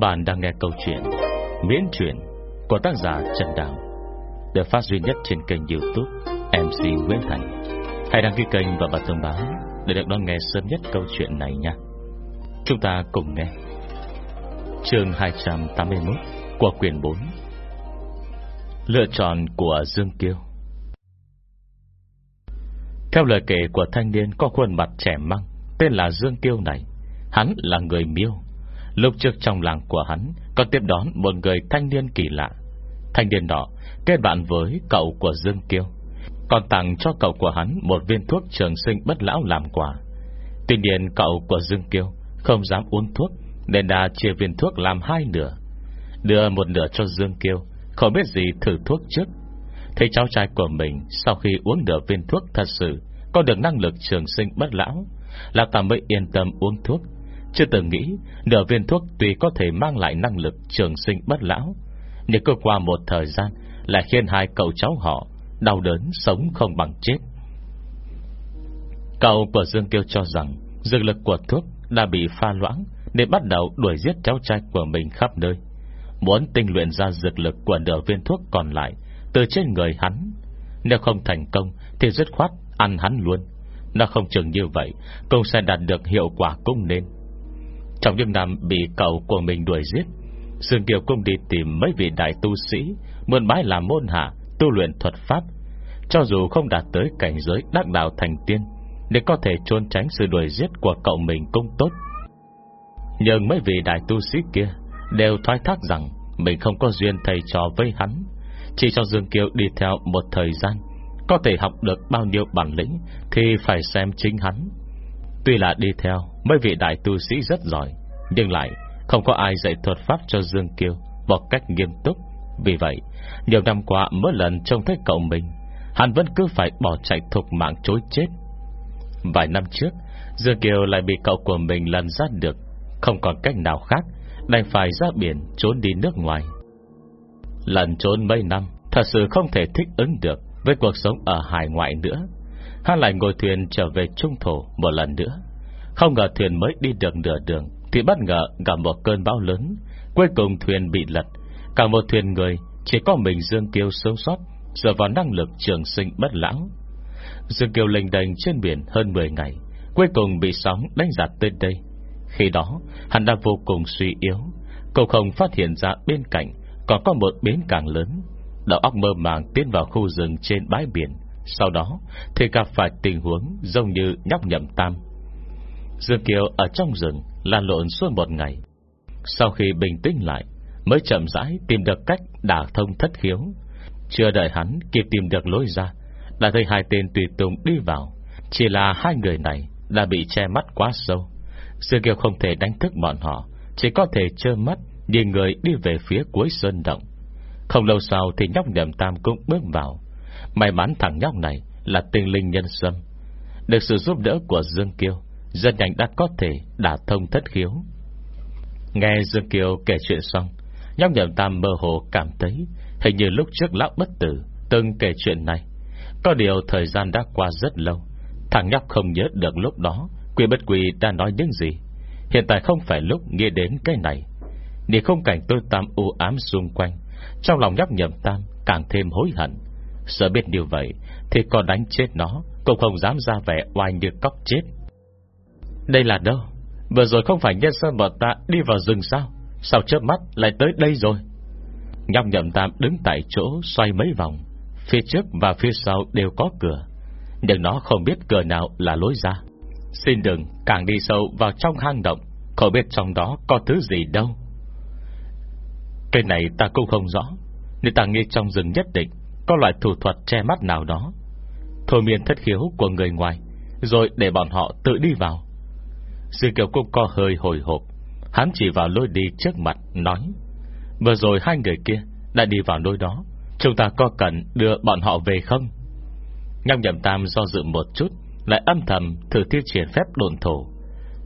Các bạn đang nghe câu chuyện Miễn truyện của tác giả Trần Đào Được phát duy nhất trên kênh youtube MC Nguyễn Thành. Hãy đăng ký kênh và bật thông báo Để được đón nghe sớm nhất câu chuyện này nha. Chúng ta cùng nghe. Chương 281 Của quyển 4 Lựa chọn của Dương Kiêu. Theo lời kể của thanh niên có khuôn mặt trẻ măng, Tên là Dương Kiêu này, Hắn là người miêu. Lúc trước trong làng của hắn, Có tiếp đón một người thanh niên kỳ lạ. Thanh niên đó kết bạn với cậu của Dương Kiêu. Còn tặng cho cậu của hắn Một viên thuốc trường sinh bất lão làm quà. Tuy nhiên, cậu của Dương Kiêu Không dám uống thuốc, Nên đã chia viên thuốc làm hai nửa. Đưa một nửa cho Dương Kiêu, Không biết gì thử thuốc trước. Thấy cháu trai của mình Sau khi uống nửa viên thuốc thật sự, Có được năng lực trường sinh bất lão, Là ta mới yên tâm uống thuốc chưa từng nghĩ, Nửa viên thuốc tuy có thể mang lại năng lực trường sinh bất lão, Nhưng cơ qua một thời gian Lại khiến hai cậu cháu họ Đau đớn sống không bằng chết. Cậu của Dương Kiêu cho rằng Dược lực của thuốc đã bị pha loãng Nên bắt đầu đuổi giết cháu trai của mình khắp nơi. Muốn tinh luyện ra dược lực Của nửa viên thuốc còn lại Từ trên người hắn, Nếu không thành công thì dứt khoát ăn hắn luôn. Nó không chừng như vậy Cũng sẽ đạt được hiệu quả cũng nên trong những năm bị cậu của mình đuổi giết. Dương Kiều cũng đi tìm mấy vị đại tu sĩ, Mượn mãi làm môn hạ, Tu luyện thuật pháp. Cho dù không đạt tới cảnh giới đắc đạo thành tiên, Để có thể trốn tránh sự đuổi giết Của cậu mình cũng tốt. Nhưng mấy vị đại tu sĩ kia Đều thoái thác rằng Mình không có duyên thầy trò với hắn. Chỉ cho Dương Kiều đi theo một thời gian, Có thể học được bao nhiêu bản lĩnh Thì phải xem chính hắn. Tuy là đi theo, Mấy vị đại tu sĩ rất giỏi, Nhưng lại không có ai dạy thuật pháp cho Dương Kiêu Một cách nghiêm túc. Vì vậy, Nhiều năm qua mỗi lần trông thấy cậu mình, Hắn vẫn cứ phải bỏ chạy thục mạng chối chết. Vài năm trước, Dương Kiều lại bị cậu của mình lần ra được, Không còn cách nào khác, Đành phải ra biển trốn đi nước ngoài. Lần trốn mấy năm, Thật sự không thể thích ứng được Với cuộc sống ở hải ngoại nữa. Hắn lại ngồi thuyền trở về trung thổ Một lần nữa. Không ngờ thuyền mới đi được nửa đường, Thì bất ngờ gặp một cơn bão lớn, Cuối cùng thuyền bị lật. Cả một thuyền người, Chỉ có mình Dương Kiêu sống sót, Dựa vào năng lực trường sinh bất lão. Dương Kiêu lênh đành trên biển hơn 10 ngày, Cuối cùng bị sóng đánh giặt tới đây. Khi đó, Hắn đã vô cùng suy yếu. Cậu không phát hiện ra bên cạnh Còn có một bến càng lớn. Đạo óc mơ màng tiến vào khu rừng trên bãi biển. Sau đó, Thì gặp phải tình huống giống như nhóc nhậm tam. Dương Kiều ở trong rừng Lan lộn suốt một ngày. Sau khi bình tĩnh lại, Mới chậm rãi tìm được cách đả thông thất khiếu. Chưa đợi hắn kịp tìm được lối ra, Đã thấy hai tên tùy tùng đi vào. Chỉ là hai người này Đã bị che mắt quá sâu. Dương Kiều không thể đánh thức bọn họ, Chỉ có thể trơ mắt Nhìn người đi về phía cuối sơn động. Không lâu sau thì nhóc nhầm tam cũng bước vào. May mắn thằng nhóc này Là tinh linh nhân sâm. Được sự giúp đỡ của Dương Kiêu, Dân nhanh đã có thể đả thông thất khiếu. Nghe Dương Kiều kể chuyện xong, Nhóc nhậm tam mơ hồ cảm thấy Hình như lúc trước lão bất tử Từng kể chuyện này. Có điều thời gian đã qua rất lâu, Thằng nhóc không nhớ được lúc đó Quy bất quỳ đã nói những gì. Hiện tại không phải lúc nghĩ đến cái này. Nhìn không cảnh tôi tam u ám xung quanh, Trong lòng nhóc nhậm tam Càng thêm hối hận. Sợ biết như vậy, Thì còn đánh chết nó, Cũng không dám ra vẻ oai như cóc chết. Đây là đâu? Vừa rồi không phải nhân sơn bọn ta đi vào rừng sao? Sao chớp mắt lại tới đây rồi? Nhóc nhậm tam đứng tại chỗ, Xoay mấy vòng. Phía trước và phía sau đều có cửa, Nhưng nó không biết cửa nào là lối ra. Xin đừng, càng đi sâu vào trong hang động, Không biết trong đó có thứ gì đâu. Cái này ta cũng không rõ Nên ta nghĩ trong rừng nhất định có loại thủ thuật che mắt nào đó. Thôi miên thất khiếu của người ngoài, Rồi để bọn họ tự đi vào. Sư Kiều cũng có hơi hồi hộp. Hắn chỉ vào lối đi trước mặt, Nói, Vừa rồi hai người kia đã đi vào lối đó. Chúng ta có cần đưa bọn họ về không? Nhâm nhậm tam do dự một chút, Lại âm thầm thử tiêu triển phép đồn thổ.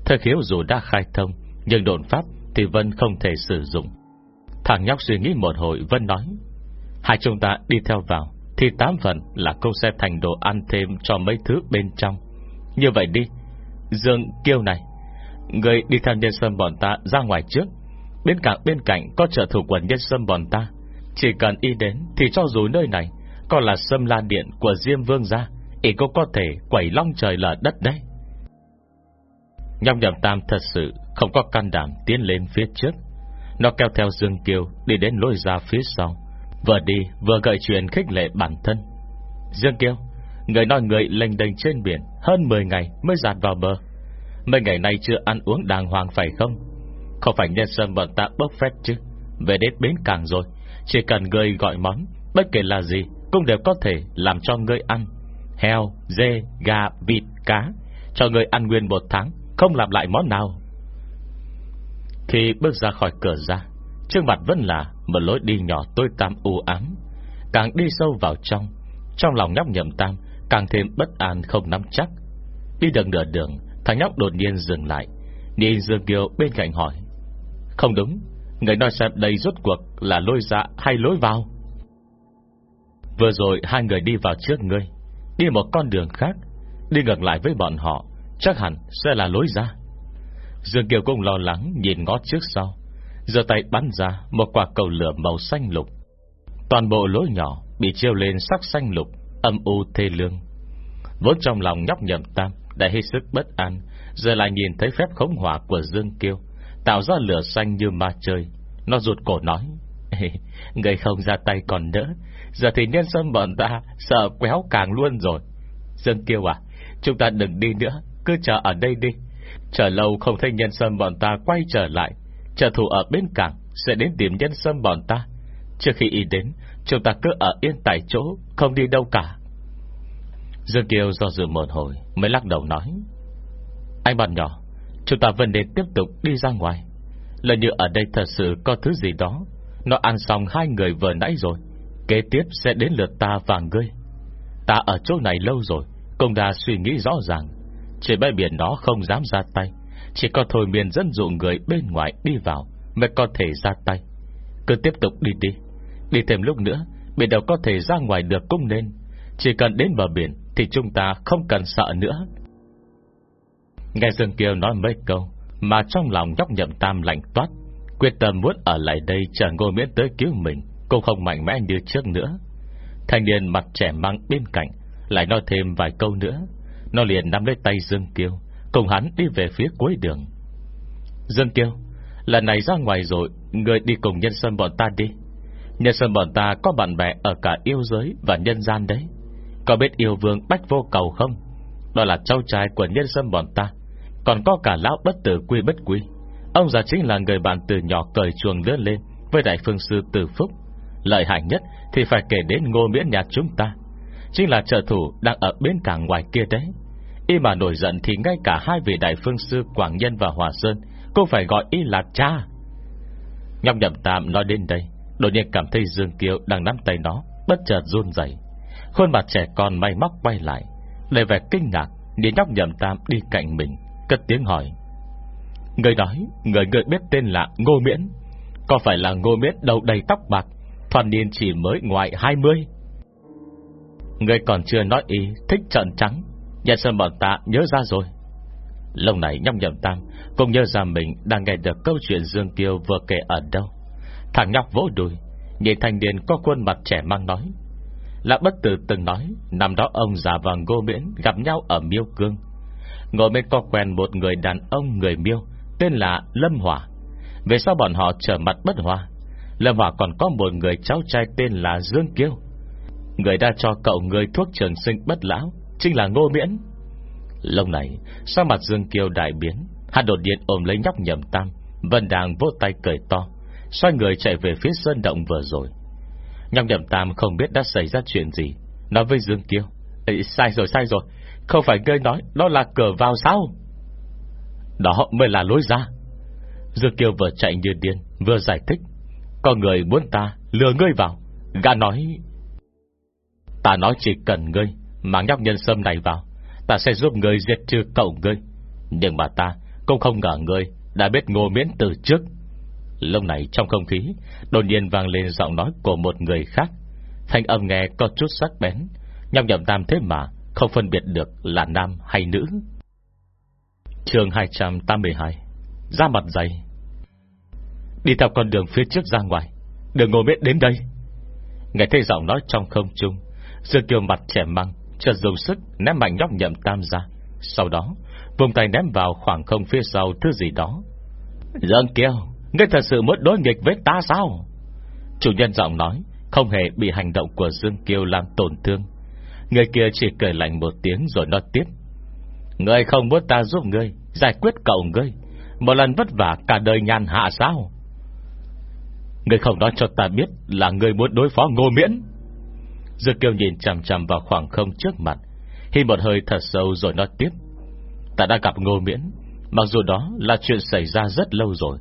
Thời khiếu dù đã khai thông, Nhưng đồn pháp thì Vân không thể sử dụng. Thằng nhóc suy nghĩ một hồi Vân nói Hai chúng ta đi theo vào, Thì tám phần là cô sẽ thành đồ ăn thêm Cho mấy thứ bên trong. Như vậy đi, Dương kiêu này, Người đi theo nhân sâm bọn ta ra ngoài trước. Bên cạnh bên cạnh có trợ thủ quần nhân sâm bọn ta. Chỉ cần y đến Thì cho dù nơi này Còn là sâm la điện của Diêm Vương gia Ý cũng có thể quẩy long trời lở đất đấy. Nhọc nhầm tam thật sự Không có can đảm tiến lên phía trước. Nó kéo theo Dương Kiều Đi đến lối ra phía sau. Vừa đi vừa gợi chuyện khích lệ bản thân. Dương kêu, Người nói người lênh đênh trên biển Hơn 10 ngày mới dạt vào bờ. Mấy ngày nay chưa ăn uống đàng hoàng phải không? Không phải nhân sâm bọn ta bốc phép chứ? Về đến bến cảng rồi Chỉ cần người gọi món Bất kể là gì Cũng đều có thể làm cho người ăn. Heo, dê, gà, vịt, cá Cho người ăn nguyên một tháng Không làm lại món nào. Khi bước ra khỏi cửa ra Trước mặt vẫn là một lối đi nhỏ tối tăm u ám. Càng đi sâu vào trong Trong lòng nhóc nhậm tam Càng thêm bất an không nắm chắc. Đi được nửa đường, Thằng nhóc đột nhiên dừng lại, Nhìn Dương Kiều bên cạnh hỏi, Không đúng, Người nói xem đây rốt cuộc là lối ra dạ hay lối vào? Vừa rồi hai người đi vào trước ngươi, Đi một con đường khác, Đi ngược lại với bọn họ, Chắc hẳn sẽ là lối ra. Dương Kiều cũng lo lắng nhìn ngó trước sau giờ tay bắn ra, Một quả cầu lửa màu xanh lục. Toàn bộ lối nhỏ Bị chiêu lên sắc xanh lục, Âm u thê lương. Vốn trong lòng nhóc nhậm tam Đã hết sức bất an, Giờ lại nhìn thấy phép khống hỏa của Dương Kiêu, Tạo ra lửa xanh như ma chơi. Nó rụt cổ nói Người không ra tay còn đỡ. Giờ thì nhân sâm bọn ta Sợ quéo càng luôn rồi. Dương Kiêu à Chúng ta đừng đi nữa, Cứ chờ ở đây đi. Chờ lâu không thấy nhân sâm bọn ta quay trở lại Chờ thủ ở bên cảng Sẽ đến tìm nhân sâm bọn ta. Trước khi y đến, Chúng ta cứ ở yên tại chỗ, Không đi đâu cả. Dương Kiều do dự một hồi, Mới lắc đầu nói, Anh bạn nhỏ, Chúng ta vẫn nên tiếp tục đi ra ngoài. Lần như ở đây thật sự có thứ gì đó, Nó ăn xong hai người vừa nãy rồi, Kế tiếp sẽ đến lượt ta và ngươi. Ta ở chỗ này lâu rồi, Cũng đã suy nghĩ rõ ràng Trên bãi biển nó không dám ra tay. Chỉ có thôi miền dẫn dụ người bên ngoài đi vào Mới có thể ra tay. Cứ tiếp tục đi đi Đi thêm lúc nữa, Biển đâu có thể ra ngoài được cũng nên. Chỉ cần đến bờ biển Thì chúng ta không cần sợ nữa. Nghe Dương Kiều nói mấy câu Mà trong lòng nhóc nhậm tam lạnh toát. Quyết tâm muốn ở lại đây Chờ ngô miễn tới cứu mình Cũng không mạnh mẽ như trước nữa. Thanh niên mặt trẻ mang bên cạnh Lại nói thêm vài câu nữa. Nó liền nắm lấy tay Dương Kiều Cùng hắn đi về phía cuối đường. Dương kêu, Lần này ra ngoài rồi Người đi cùng nhân sân bọn ta đi. Nhân sân bọn ta có bạn bè Ở cả yêu giới và nhân gian đấy. Có biết yêu vương Bách Vô Cầu không? Đó là cháu trai của nhân sân bọn ta. Còn có cả lão bất tử quy bất quy. Ông già chính là người bạn từ nhỏ cởi chuồng lớn lên Với đại phương sư Từ Phúc. Lợi hại nhất thì phải kể đến ngô miễn nhà chúng ta. Chính là trợ thủ Đang ở bên cảng ngoài kia đấy. Y mà nổi giận thì ngay cả hai vị đại phương sư Quảng Nhân và Hòa Sơn Cũng phải gọi y là cha. Nhọc nhậm tạm nói đến đây, Đột nhiên cảm thấy Dương Kiều đang nắm tay nó, Bất chợt run dậy Khuôn mặt trẻ con may móc quay lại Để vẻ kinh ngạc, Nhìn nhóc nhậm tam đi cạnh mình, Cất tiếng hỏi. Người nói, Người người biết tên là Ngô Miễn. Có phải là Ngô Miễn đầu đầy tóc bạc Thoàn niên chỉ mới ngoài 20 Người còn chưa nói ý Thích trận trắng Nhà sơn bọn ta nhớ ra rồi. Lâu này nhóc nhậm tam Cũng nhớ ra mình đang nghe được câu chuyện Dương Kiều vừa kể ở đâu. Thằng nhóc vỗ đùi, Nhìn thanh niên có khuôn mặt trẻ mang nói. Là bất tử từng nói, Năm đó ông già và Ngô Miễn Gặp nhau ở Miêu Cương. Ngồi bên có quen một người đàn ông người Miêu, Tên là Lâm Hỏa. Về sau bọn họ trở mặt bất hòa. Lâm Hỏa còn có một người cháu trai tên là Dương Kiêu. Người đã cho cậu người thuốc trường sinh bất lão Chính là Ngô Miễn. Lâu này Sao mặt Dương kiều đại biến Hắn đột nhiên ôm lấy nhóc nhầm tam Vân đang vỗ tay cười to Xoay người chạy về phía sơn động vừa rồi. Nhóc nhầm tam không biết đã xảy ra chuyện gì Nói với Dương kiều Ê, Sai rồi sai rồi Không phải ngươi nói Đó là cửa vào sao? Đó mới là lối ra. Dương kiều vừa chạy như điên Vừa giải thích Có người muốn ta lừa ngươi vào Gã nói Ta nói chỉ cần ngươi Mang nhóc nhân sâm này vào, Ta sẽ giúp ngươi diệt trừ cậu ngươi. Nhưng mà ta cũng không ngờ ngươi Đã biết ngô miễn từ trước. Lúc này trong không khí, Đột nhiên vang lên giọng nói của một người khác. Thanh âm nghe có chút sắc bén Nhọc nhậm tam thế mà Không phân biệt được là nam hay nữ. Chương 282 Ra mặt dày. Đi theo con đường phía trước ra ngoài, Đừng ngồi miễn đến đây. Nghe thấy giọng nói trong không trung, Dương Kiều mặt trẻ măng Chợt dùng sức ném mạnh nhóc nhậm tam ra. Sau đó Vùng tay ném vào khoảng không phía sau thứ gì đó. Dương Kiều Ngươi thật sự muốn đối nghịch với ta sao? Chủ nhân giọng nói Không hề bị hành động của Dương Kiều làm tổn thương. Người kia chỉ cười lạnh một tiếng rồi nói tiếp Ngươi không muốn ta giúp ngươi Giải quyết cậu ngươi Một lần vất vả cả đời nhàn hạ sao? Ngươi không nói cho ta biết Là ngươi muốn đối phó ngô miễn Dược Kiều nhìn chằm chằm vào khoảng không trước mặt. Hi một hơi thật sâu rồi nói tiếp. Ta đã gặp ngô miễn. Mặc dù đó là chuyện xảy ra rất lâu rồi,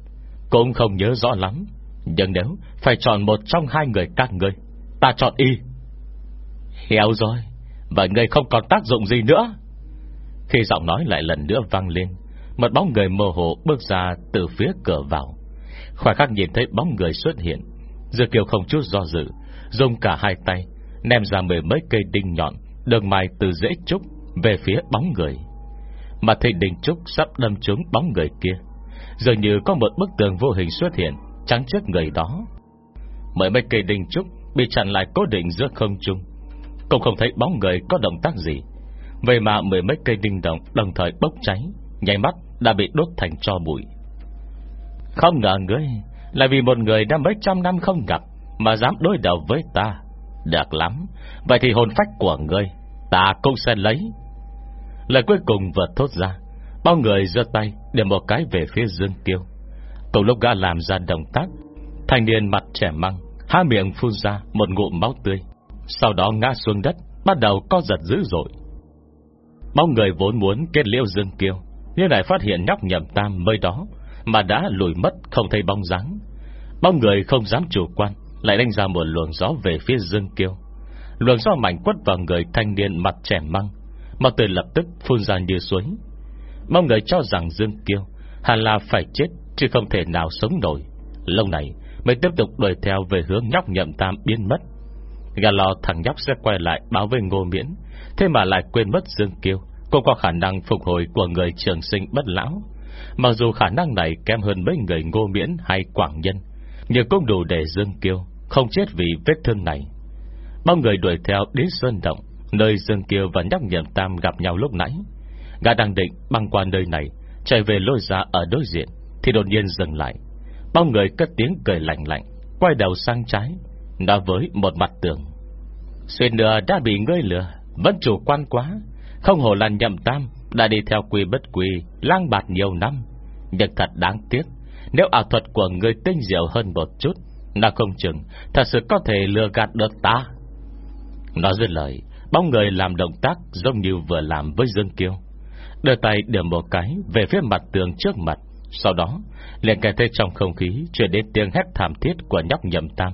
Cũng không nhớ rõ lắm. Nhưng nếu phải chọn một trong hai người các ngươi, Ta chọn y. Héo rồi. Vậy ngươi không còn tác dụng gì nữa. Khi giọng nói lại lần nữa vang lên, Một bóng người mơ hồ bước ra Từ phía cửa vào. Khoảnh khắc nhìn thấy bóng người xuất hiện. Dư Kiều không chút do dự, Dùng cả hai tay Ném ra mười mấy cây đinh nhọn, Đường mài từ dễ trúc Về phía bóng người. Mà thấy đinh trúc sắp đâm trúng bóng người kia. Dường như có một bức tường vô hình xuất hiện, Trắng trước người đó. Mười mấy cây đinh trúc Bị chặn lại cố định giữa không trung. Cũng không thấy bóng người có động tác gì. Vậy mà mười mấy cây đinh động Đồng thời bốc cháy, nháy mắt đã bị đốt thành cho bụi. Không ngờ ngươi Là vì một người đã mấy trăm năm không gặp Mà dám đối đầu với ta. Được lắm. Vậy thì hồn phách của ngươi, Ta cũng sẽ lấy. Lời cuối cùng vừa thốt ra, Bao người giơ tay để một cái về phía Dương Kiêu. Cùng lúc gã làm ra động tác, Thanh niên mặt trẻ măng, Há miệng phun ra một ngụm máu tươi, Sau đó ngã xuống đất, Bắt đầu co giật dữ dội. Bao người vốn muốn kết liễu Dương Kiêu, Nhưng lại phát hiện nhóc nhầm tam mới đó Mà đã lùi mất không thấy bóng dáng. Bao người không dám chủ quan lại đánh ra một luồng gió về phía Dương Kiêu. Luồng gió mạnh quất vào người thanh niên mặt trẻ măng, Mà từ lập tức phun ra như suối. Mong người cho rằng Dương Kiêu Hẳn là phải chết, Chứ không thể nào sống nổi. Lâu này, mới tiếp tục đuổi theo Về hướng nhóc nhậm tam biến mất. Gà lo thằng nhóc sẽ quay lại báo với ngô miễn, Thế mà lại quên mất Dương Kiêu, Cũng có khả năng phục hồi của người trường sinh bất lão. Mặc dù khả năng này kém hơn mấy người ngô miễn hay quảng nhân, Nhưng cũng đủ để Dương Kiêu không chết vì vết thương này. Bao người đuổi theo đến Sơn Động, Nơi Dương Kiêu và nhóc nhậm tam gặp nhau lúc nãy. Gã đang định băng qua nơi này, Chạy về lôi ra ở đối diện, Thì đột nhiên dừng lại. Bao người cất tiếng cười lạnh lạnh, Quay đầu sang trái, Nói với một mặt tường. Xuyên nửa đã bị ngươi lừa, Vẫn chủ quan quá. Không hồ là nhậm tam, Đã đi theo quy bất quy, Lang bạt nhiều năm. Nhưng thật đáng tiếc, Nếu ảo thuật của người tinh diệu hơn một chút nó không chừng, Thật sự có thể lừa gạt được ta. Nó dứt lời, Bóng người làm động tác giống như vừa làm với Dương Kiêu. Đưa tay điểm một cái Về phía mặt tường trước mặt, Sau đó, liền kể thấy trong không khí Chuyển đến tiếng hét thảm thiết của nhóc nhầm tam.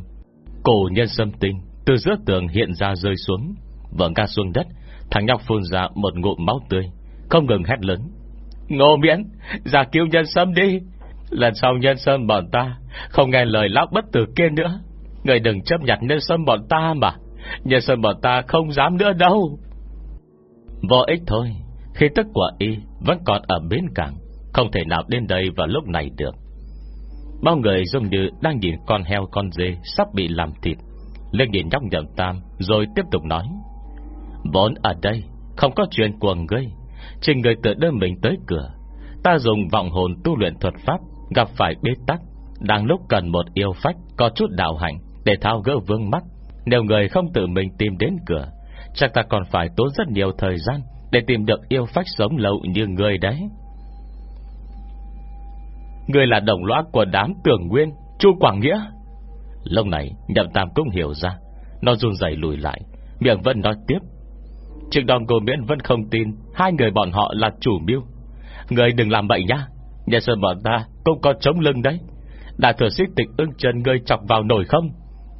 Cổ nhân xâm tinh Từ giữa tường hiện ra rơi xuống, Vỡ ngã xuống đất, Thằng nhóc phun ra một ngụm máu tươi, Không ngừng hét lớn. Ngô miễn Giả cứu nhân sâm đi. Lần sau nhân sâm bọn ta, Không nghe lời lão bất tử kia nữa. Người đừng chấp nhận nhân sâm bọn ta mà. Nhân sâm bọn ta không dám nữa đâu. Vô ích thôi, khi tức của y vẫn còn ở bến cảng Không thể nào đến đây vào lúc này được. Bao người giống như đang nhìn con heo con dê Sắp bị làm thịt. Lên nhìn nhóc nhậm tam, Rồi tiếp tục nói, Vốn ở đây không có chuyện của ngươi. Chỉ người tự đưa mình tới cửa. Ta dùng vọng hồn tu luyện thuật pháp Gặp phải bế tắc Đang lúc cần một yêu phách Có chút đạo hạnh Để thao gỡ vương mắc, Nếu người không tự mình tìm đến cửa Chắc ta còn phải tốn rất nhiều thời gian để tìm được yêu phách sống lâu như người đấy. Người là đồng lõa của đám tưởng nguyên Chu Quảng Nghĩa. Lúc này nhậm tam cũng hiểu ra Nó run rẩy lùi lại Miệng vẫn nói tiếp. Trước đó cô miễn vẫn không tin Hai người bọn họ là chủ mưu. Người đừng làm bậy nhá Nhà sơn bọn ta cũng có chống lưng đấy. Đại thừa sĩ tịch ưng chân ngươi chọc vào nổi không?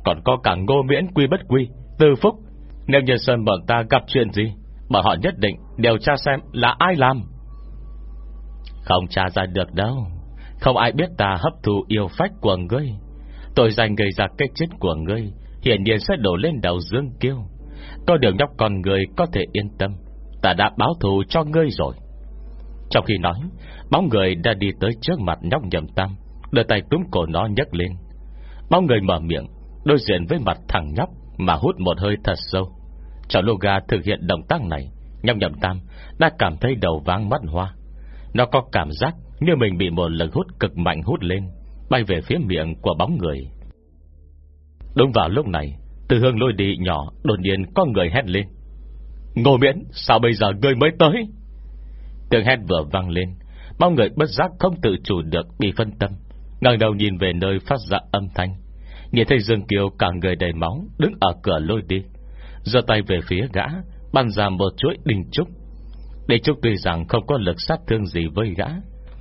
Còn có cả ngô miễn quy bất quy Từ phúc. Nếu nhân sơn bọn ta gặp chuyện gì, Bọn họ nhất định điều tra xem là ai làm. Không tra ra được đâu. Không ai biết ta hấp thụ yêu phách của ngươi. Tội danh gây ra cái chết của ngươi, Hiển nhiên sẽ đổ lên đầu Dương Kiêu. Có điều nhóc con người có thể yên tâm. Ta đã báo thù cho ngươi rồi. Trong khi nói Bóng người đã đi tới trước mặt nhóc nhầm tam, Đưa tay túm cổ nó nhấc lên. Bóng người mở miệng, Đối diện với mặt thằng nhóc Mà hút một hơi thật sâu. Chào lô thực hiện động tác này, Nhóc nhầm tam đã cảm thấy đầu váng mắt hoa. Nó có cảm giác Như mình bị một lực hút cực mạnh hút lên, Bay về phía miệng của bóng người. Đúng vào lúc này, Từ hương lôi đi nhỏ Đột nhiên có người hét lên. Ngô miễn, sao bây giờ ngươi mới tới? Tiếng hét vừa vang lên, Bao người bất giác không tự chủ được Bị phân tâm. Ngẩng đầu nhìn về nơi phát ra âm thanh Nhìn thấy Dương Kiều cả người đầy máu Đứng ở cửa lôi đi. Giơ tay về phía gã, Bắn ra một chuỗi đinh trúc. Để trúc tuy rằng không có lực sát thương gì với gã,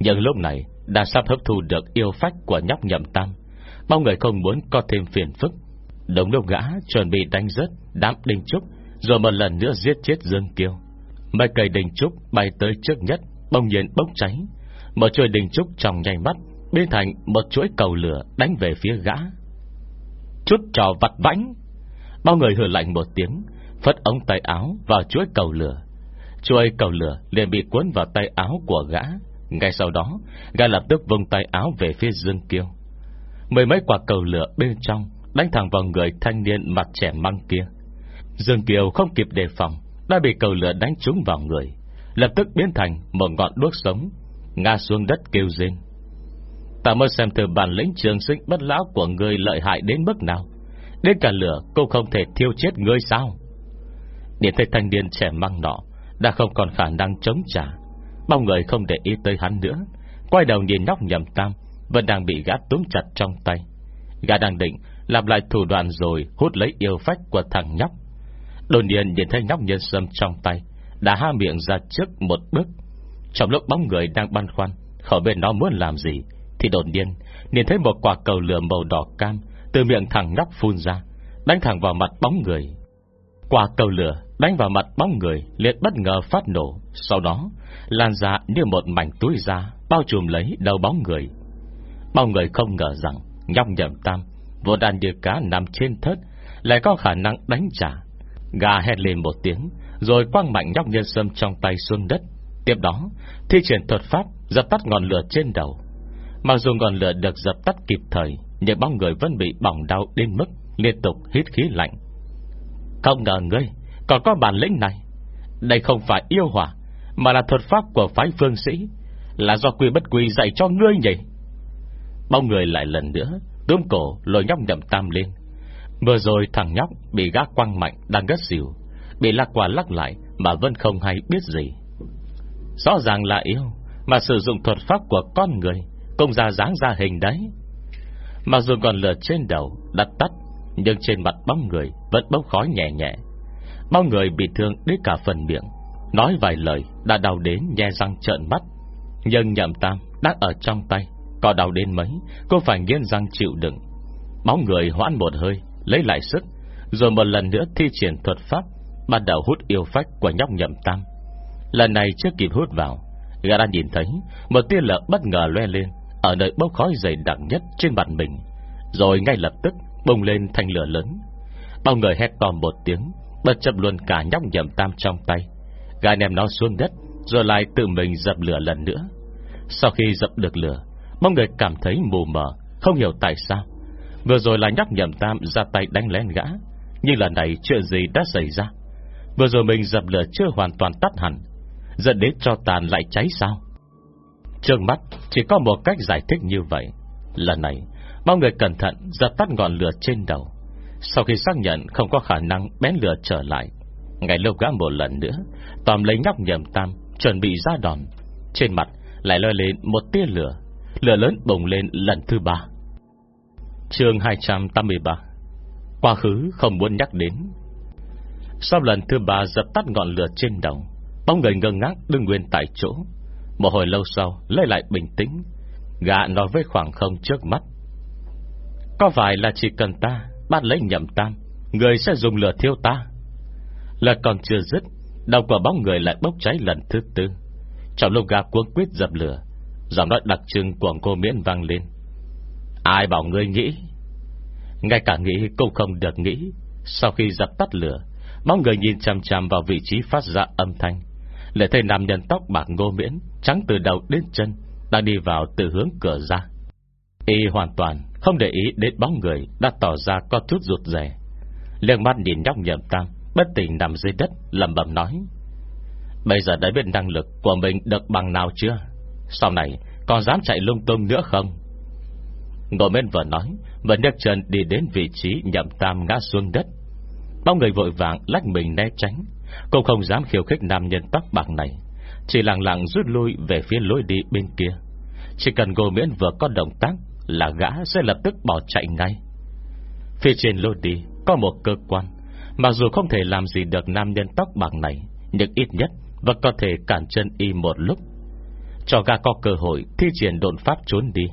Nhưng lúc này Đã sắp hấp thu được yêu phách của nhóc nhậm tam. Bao người không muốn có thêm phiền phức. Đúng lúc gã chuẩn bị đánh rớt Đám đinh trúc, Rồi một lần nữa giết chết Dương Kiều. Mấy cây đình trúc bay tới trước nhất Bông nhiên bốc cháy. Một chuỗi đình trúc trong nhanh mắt, Biến thành một chuỗi cầu lửa đánh về phía gã. Chút trò vặt vãnh. Bao người hử lạnh một tiếng, Phất ống tay áo vào chuỗi cầu lửa. Chuỗi cầu lửa liền bị cuốn vào tay áo của gã. Ngay sau đó, Gã lập tức vung tay áo về phía Dương Kiêu. Mười mấy quả cầu lửa bên trong Đánh thẳng vào người thanh niên mặt trẻ măng kia. Dương Kiều không kịp đề phòng đã bị cầu lửa đánh trúng vào người, Lập tức biến thành một ngọn đuốc sống, Ngã xuống đất kêu rên. Ta mới xem thử bản lĩnh trường sinh bất lão của người lợi hại đến mức nào, Đến cả lửa cô không thể thiêu chết ngươi sao? Điện thấy thanh niên trẻ măng nọ Đã không còn khả năng chống trả, Bao người không để ý tới hắn nữa, Quay đầu nhìn nhóc nhầm tam, Vẫn đang bị gã túm chặt trong tay. Gã đang định làm lại thủ đoạn rồi Hút lấy yêu phách của thằng nhóc. Đột nhiên nhìn thấy nhóc nhân sâm trong tay, Đã ha miệng ra trước một bước. Trong lúc bóng người đang băn khoăn Khỏi bên nó muốn làm gì, Thì đột nhiên Nhìn thấy một quả cầu lửa màu đỏ cam từ miệng thằng nhóc phun ra, Đánh thẳng vào mặt bóng người. Quả cầu lửa đánh vào mặt bóng người liền bất ngờ phát nổ, Sau đó lan ra như một mảnh túi da Bao trùm lấy đầu bóng người. Bao người không ngờ rằng Nhóc nhầm tam Vô đàn như cá nằm trên thớt, Lại có khả năng đánh trả. Gà hét lên một tiếng, Rồi quăng mạnh nhóc nhân sâm trong tay xuống đất. Tiếp đó, Thi triển thuật pháp dập tắt ngọn lửa trên đầu. Mặc dù ngọn lửa được dập tắt kịp thời, nhưng bóng người vẫn bị bỏng đau đến mức Liên tục hít khí lạnh. Không ngờ ngươi, Còn có bản lĩnh này. Đây không phải yêu hỏa, Mà là thuật pháp của phái phương sĩ. Là do quy bất quy dạy cho ngươi nhỉ? Bóng người lại lần nữa Túm cổ lôi nhóc nhậm tam lên. Vừa rồi thằng nhóc Bị gác quăng mạnh đang gất xỉu, Bị lạc quả lắc lại Mà vẫn không hay biết gì. Rõ ràng là yêu, Mà sử dụng thuật pháp của con người công ra dáng ra hình đấy. Mặc dù còn lửa trên đầu đặt tắt, Nhưng trên mặt bóng người Vẫn bốc khói nhẹ nhẹ. Bóng người bị thương đến cả phần miệng, Nói vài lời đã đau đến nhe răng trợn mắt. Nhưng nhậm tam Đang ở trong tay, Có đau đến mấy Cô phải nghiến răng chịu đựng. Bóng người hoãn một hơi Lấy lại sức, Rồi một lần nữa thi triển thuật pháp, Bắt đầu hút yêu phách của nhóc nhậm tam. Lần này chưa kịp hút vào Gã đã nhìn thấy Một tia lửa bất ngờ loe lên ở nơi bốc khói dày đặc nhất trên mặt mình, Rồi ngay lập tức bùng lên thành lửa lớn. Bao người hét to một tiếng Bật chập luôn cả nhóc nhậm tam trong tay. Gã ném nó xuống đất, Rồi lại tự mình dập lửa lần nữa. Sau khi dập được lửa Mọi người cảm thấy mù mờ, Không hiểu tại sao. Vừa rồi là nhóc nhầm tam ra tay đánh lén gã, Nhưng lần này chuyện gì đã xảy ra? Vừa rồi mình dập lửa chưa hoàn toàn tắt hẳn, Dẫn đến cho tàn lại cháy sao? Trước mắt, chỉ có một cách giải thích như vậy. Lần này, Bao người cẩn thận dập tắt ngọn lửa trên đầu. Sau khi xác nhận không có khả năng bén lửa trở lại Ngày lâu gã một lần nữa Tòm lấy nhóc nhầm tam Chuẩn bị ra đòn. Trên mặt lại lôi lên một tia lửa Lửa lớn bùng lên lần thứ ba chương 283 Quá khứ không muốn nhắc đến. Sau lần thứ ba dập tắt ngọn lửa trên đầu Bóng người ngơ ngác đứng nguyên tại chỗ. Một hồi lâu sau, Lấy lại bình tĩnh. Gã nói với khoảng không trước mắt, Có phải là chỉ cần ta, Bắt lấy nhầm tam, Người sẽ dùng lửa thiêu ta? Lời còn chưa dứt, Đầu của bóng người lại bốc cháy lần thứ tư. Trong lúc gã cuống quyết dập lửa, Giọng nói đặc trưng của cô miễn vang lên. Ai bảo ngươi nghĩ? Ngay cả nghĩ cũng không được nghĩ. Sau khi dập tắt lửa, Bóng người nhìn chằm chằm vào vị trí phát ra âm thanh. Lại thấy nam nhân tóc bạc ngô miễn, Trắng từ đầu đến chân, Đang đi vào từ hướng cửa ra. Y hoàn toàn không để ý đến bóng người Đã tỏ ra có chút rụt rè. Liêng mắt nhìn nhóc nhậm tam, Bất tỉnh nằm dưới đất lầm bầm nói, Bây giờ đã biết năng lực của mình được bằng nào chưa? Sau này còn dám chạy lung tung nữa không? Ngộ men vừa nói Vừa nhắc chân đi đến vị trí nhậm tam ngã xuống đất. Bao người vội vàng lách mình né tránh. Cũng không dám khiêu khích nam nhân tóc bạc này, Chỉ lặng lặng rút lui về phía lối đi bên kia. Chỉ cần Ngô Miễn vừa có động tác Là gã sẽ lập tức bỏ chạy ngay. Phía trên lối đi Có một cơ quan, Mặc dù không thể làm gì được nam nhân tóc bạc này, Nhưng ít nhất Vẫn có thể cản chân y một lúc. Cho gã có cơ hội thi triển độn pháp trốn đi.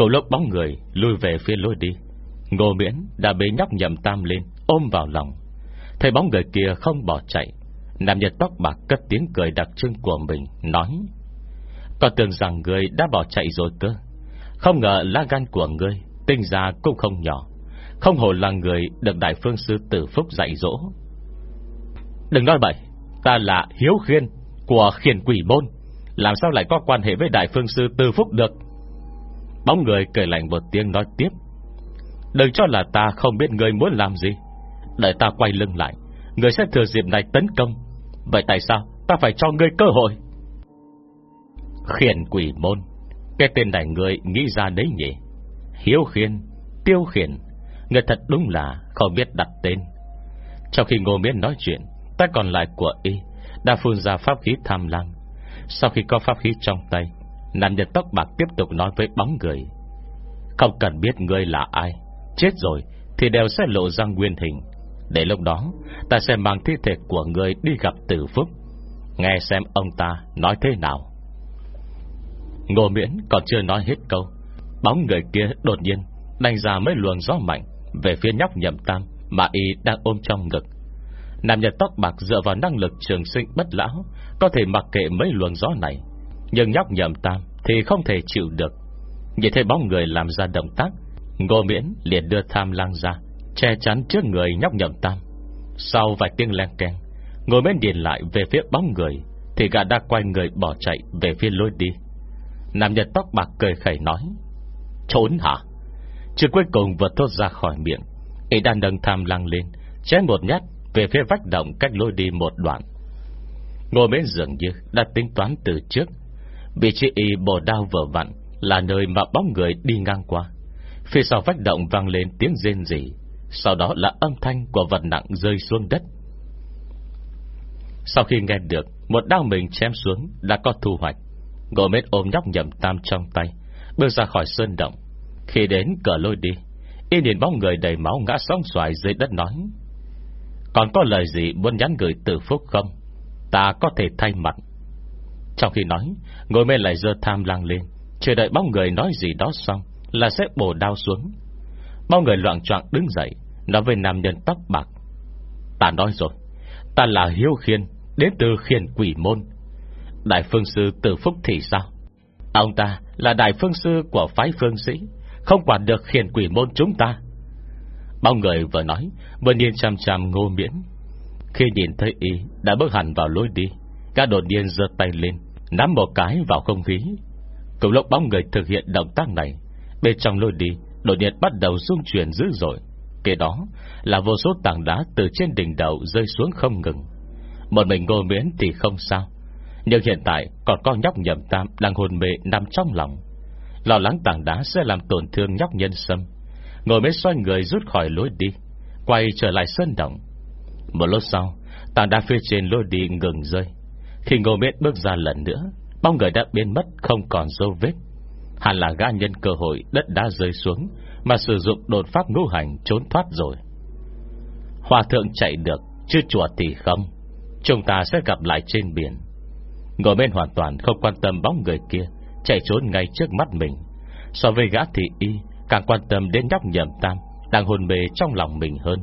Cầu lốc bóng người Lui về phía lối đi. Ngô miễn đã bế nhóc nhầm tam lên, Ôm vào lòng. Thấy bóng người kia không bỏ chạy. Nam nhân tóc bạc cất tiếng cười đặc trưng của mình, Nói Còn tưởng rằng người đã bỏ chạy rồi cơ? Không ngờ lá gan của người Tinh ra cũng không nhỏ. Không hồ là người được Đại Phương Sư Tử Phúc dạy dỗ. Đừng nói bậy, Ta là Hiếu Khiên Của khiển quỷ môn. Làm sao lại có quan hệ với Đại Phương Sư Tử Phúc được? Bóng người cười lạnh một tiếng nói tiếp. Đừng cho là ta không biết người muốn làm gì. Đợi ta quay lưng lại, Người sẽ thừa dịp này tấn công. Vậy tại sao ta phải cho ngươi cơ hội? Khiển quỷ môn, Cái tên này người nghĩ ra đấy nhỉ? Hiếu khiên, Tiêu khiển, Người thật đúng là không biết đặt tên. Trong khi ngô miễn nói chuyện Ta còn lại của y Đã phun ra pháp khí tham lam. Sau khi có pháp khí trong tay Nam nhân tóc bạc tiếp tục nói với bóng người. Không cần biết ngươi là ai, Chết rồi Thì đều sẽ lộ ra nguyên hình. Để lúc đó, Ta sẽ mang thi thể của ngươi đi gặp tử phúc. Nghe xem ông ta nói thế nào. Ngô miễn còn chưa nói hết câu, Bóng người kia đột nhiên Đánh ra mấy luồng gió mạnh Về phía nhóc nhậm tam Mà y đang ôm trong ngực. Nam nhân tóc bạc dựa vào năng lực trường sinh bất lão, Có thể mặc kệ mấy luồng gió này. Nhưng nhóc nhầm tam Thì không thể chịu được. Nhìn thấy bóng người làm ra động tác, Ngô miễn liền đưa tham lang ra, Che chắn trước người nhóc nhầm tam. Sau vài tiếng len keng, Ngô miễn điền lại về phía bóng người, Thì gã đã quay người bỏ chạy Về phía lối đi. Nam nhân tóc bạc cười khẩy nói, Trốn hả? Chưa cuối cùng vừa thốt ra khỏi miệng, Y đang nâng tham lang lên Chém một nhát về phía vách động cách lối đi một đoạn. Ngô miễn dường như đã tính toán từ trước Vị trí y bổ đao vừa vặn Là nơi mà bóng người đi ngang qua. Phía sau vách động vang lên tiếng rên rỉ. Sau đó là âm thanh của vật nặng rơi xuống đất. Sau khi nghe được, Một đao mình chém xuống Đã có thu hoạch. Ngồi mết ôm nhóc nhầm tam trong tay, Bước ra khỏi sơn động. Khi đến cửa lôi đi, Y nhìn bóng người đầy máu ngã sóng xoài dưới đất nói, Còn có lời gì muốn nhắn gửi từ phúc không? Ta có thể thay mặt. Trong khi nói, Ngồi mê lại dơ tham lang lên, Chờ đợi bóng người nói gì đó xong Là sẽ bổ đao xuống. Bao người loạn trọng đứng dậy, Nói với nam nhân tóc bạc, Ta nói rồi, Ta là Hiếu Khiên, Đến từ khiên quỷ môn. Đại phương sư từ phúc thì sao? Ông ta là đại phương sư của phái phương sĩ, Không quản được khiên quỷ môn chúng ta. Bao người vừa nói, Vừa nhìn chăm chăm ngô miễn. Khi nhìn thấy y, đã bước hẳn vào lối đi các đột nhiên giơ tay lên Nắm một cái vào không khí. Cùng lúc bóng người thực hiện động tác này, Bên trong lối đi Đột nhiên bắt đầu rung chuyển dữ dội. Kế đó là vô số tảng đá Từ trên đỉnh đầu rơi xuống không ngừng. Một mình ngô miễn thì không sao, Nhưng hiện tại còn có nhóc nhầm tam Đang hồn mê nằm trong lòng. Lo lắng tảng đá sẽ làm tổn thương nhóc nhân sâm Ngồi mới xoay người rút khỏi lối đi, Quay trở lại sân động. Một lúc sau, Tảng đá phía trên lối đi ngừng rơi. Khi ngô miễn bước ra lần nữa, Bóng người đã biến mất, không còn dấu vết. Hẳn là gã nhân cơ hội đất đá rơi xuống, Mà sử dụng đột pháp ngũ hành trốn thoát rồi. Hòa thượng chạy được, Chứ chùa thì không. Chúng ta sẽ gặp lại trên biển. Ngồi bên hoàn toàn không quan tâm bóng người kia, Chạy trốn ngay trước mắt mình. So với gã thị y, Càng quan tâm đến nhóc nhầm tam, Đang hồn mê trong lòng mình hơn.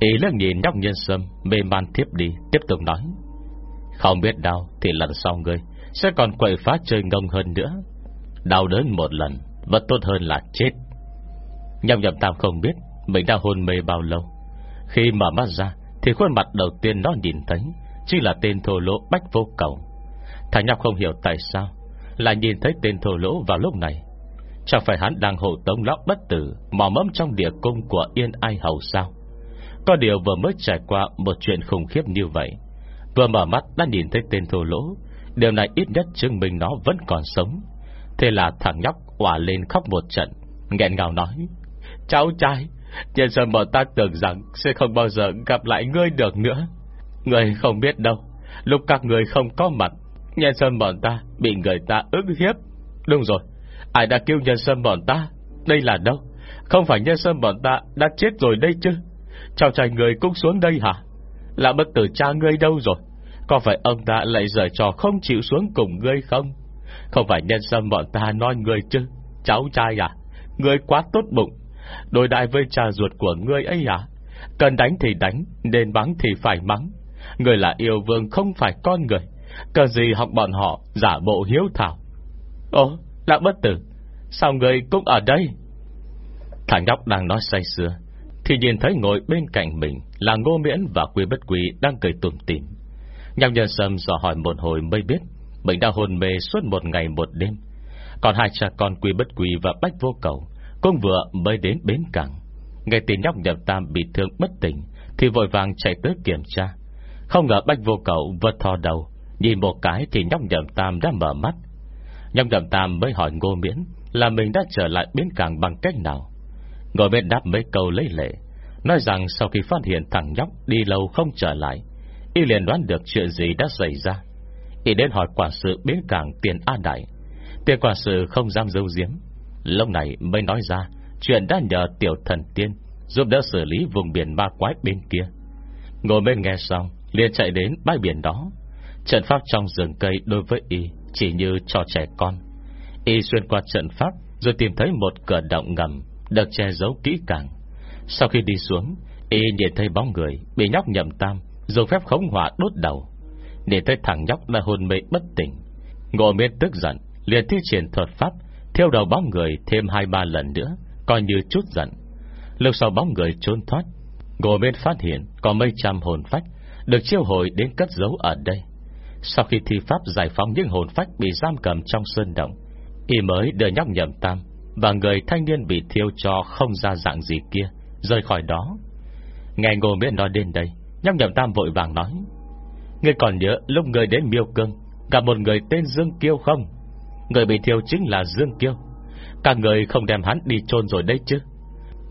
Ý lướt nhìn nhóc nhân sâm, Mê man thiếp đi, Tiếp tục nói. Không biết đau thì lần sau ngươi Sẽ còn quậy phá chơi ngông hơn nữa. Đau đớn một lần, Vẫn tốt hơn là chết. Nhóc nhầm tam không biết Mình đang hôn mê bao lâu. Khi mở mắt ra, Thì khuôn mặt đầu tiên nó nhìn thấy Chính là tên thô lỗ bách vô cầu. Thằng nhóc không hiểu tại sao lại nhìn thấy tên thổ lỗ vào lúc này. Chẳng phải hắn đang hộ tống lóc bất tử, Mò mẫm trong địa cung của Yên Ai Hầu sao? Có điều vừa mới trải qua Một chuyện khủng khiếp như vậy. Vừa mở mắt đã nhìn thấy tên thô lỗ. Điều này ít nhất chứng minh nó vẫn còn sống. Thế là thằng nhóc quả lên khóc một trận, nghẹn ngào nói, Cháu trai Nhân dân bọn ta tưởng rằng Sẽ không bao giờ gặp lại ngươi được nữa. Ngươi không biết đâu, Lúc các người không có mặt Nhân dân bọn ta bị người ta ức hiếp. Đúng rồi, Ai đã kêu nhân dân bọn ta? Đây là đâu? Không phải nhân dân bọn ta đã chết rồi đây chứ? Cháu trai người cũng xuống đây hả? Là bất tử cha ngươi đâu rồi? Có phải ông ta lại rời trò không chịu xuống cùng ngươi không? Không phải nhân dân bọn ta nói ngươi chứ? Cháu trai à Ngươi quá tốt bụng. Đối đại với cha ruột của ngươi ấy à? Cần đánh thì đánh, Nên mắng thì phải mắng. Người là yêu vương không phải con người. Cần gì học bọn họ giả bộ hiếu thảo? Ồ là bất tử. Sao người cũng ở đây? Thằng nhóc đang nói say sưa. Thì nhìn thấy ngồi bên cạnh mình Là ngô miễn và quy bất quý Đang cười tùm tìm Nhằm nhân sâm dò hỏi một hồi mới biết Mình đã hồn mê suốt một ngày một đêm. Còn hai cha con quy bất quý Và bách vô cầu, Cũng vừa mới đến bến cảng. Nghe tin nhóc nhập tam bị thương bất tỉnh, Thì vội vàng chạy tới kiểm tra. Không ngờ bách vô cầu vật thò đầu, Nhìn một cái thì nhóc nhậm tam đã mở mắt. Nhóc nhậm tam mới hỏi ngô miễn Là mình đã trở lại bến cảng bằng cách nào. Ngồi bên đáp mấy câu lấy lệ, Nói rằng sau khi phát hiện thằng nhóc Đi lâu không trở lại, Y liền đoán được chuyện gì đã xảy ra. Y đến hỏi quản sự biến cảng tiền A Đại. Tiền quản sự không dám dâu diếm Lúc này mới nói ra, Chuyện đã nhờ tiểu thần tiên Giúp đỡ xử lý vùng biển ma quái bên kia. Ngồi bên nghe xong, liền chạy đến bãi biển đó. Trận pháp trong rừng cây đối với y Chỉ như cho trẻ con. Y xuyên qua trận pháp Rồi tìm thấy một cửa động ngầm. Được che giấu kỹ càng. Sau khi đi xuống, Y nhìn thấy bóng người Bị nhóc nhầm tam Dùng phép khống hỏa đốt đầu. Nhìn thấy thằng nhóc đã hôn mê bất tỉnh. Ngộ miên tức giận, liền thi triển thuật pháp Theo đầu bóng người thêm hai ba lần nữa, Coi như chút giận. Lúc sau bóng người trốn thoát Ngộ miên phát hiện có mấy trăm hồn phách Được chiêu hồi đến cất giấu ở đây. Sau khi thi pháp giải phóng những hồn phách Bị giam cầm trong sơn động, Y mới đưa nhóc nhầm tam và người thanh niên bị thiêu cho không ra dạng gì kia, Rời khỏi đó. Nghe ngô miễn nói đến đây, Nhóc nhầm tam vội vàng nói, Ngươi còn nhớ lúc người đến miêu cương, Gặp một người tên Dương Kiêu không? Người bị thiêu chính là Dương Kiêu. Các người không đem hắn đi chôn rồi đấy chứ.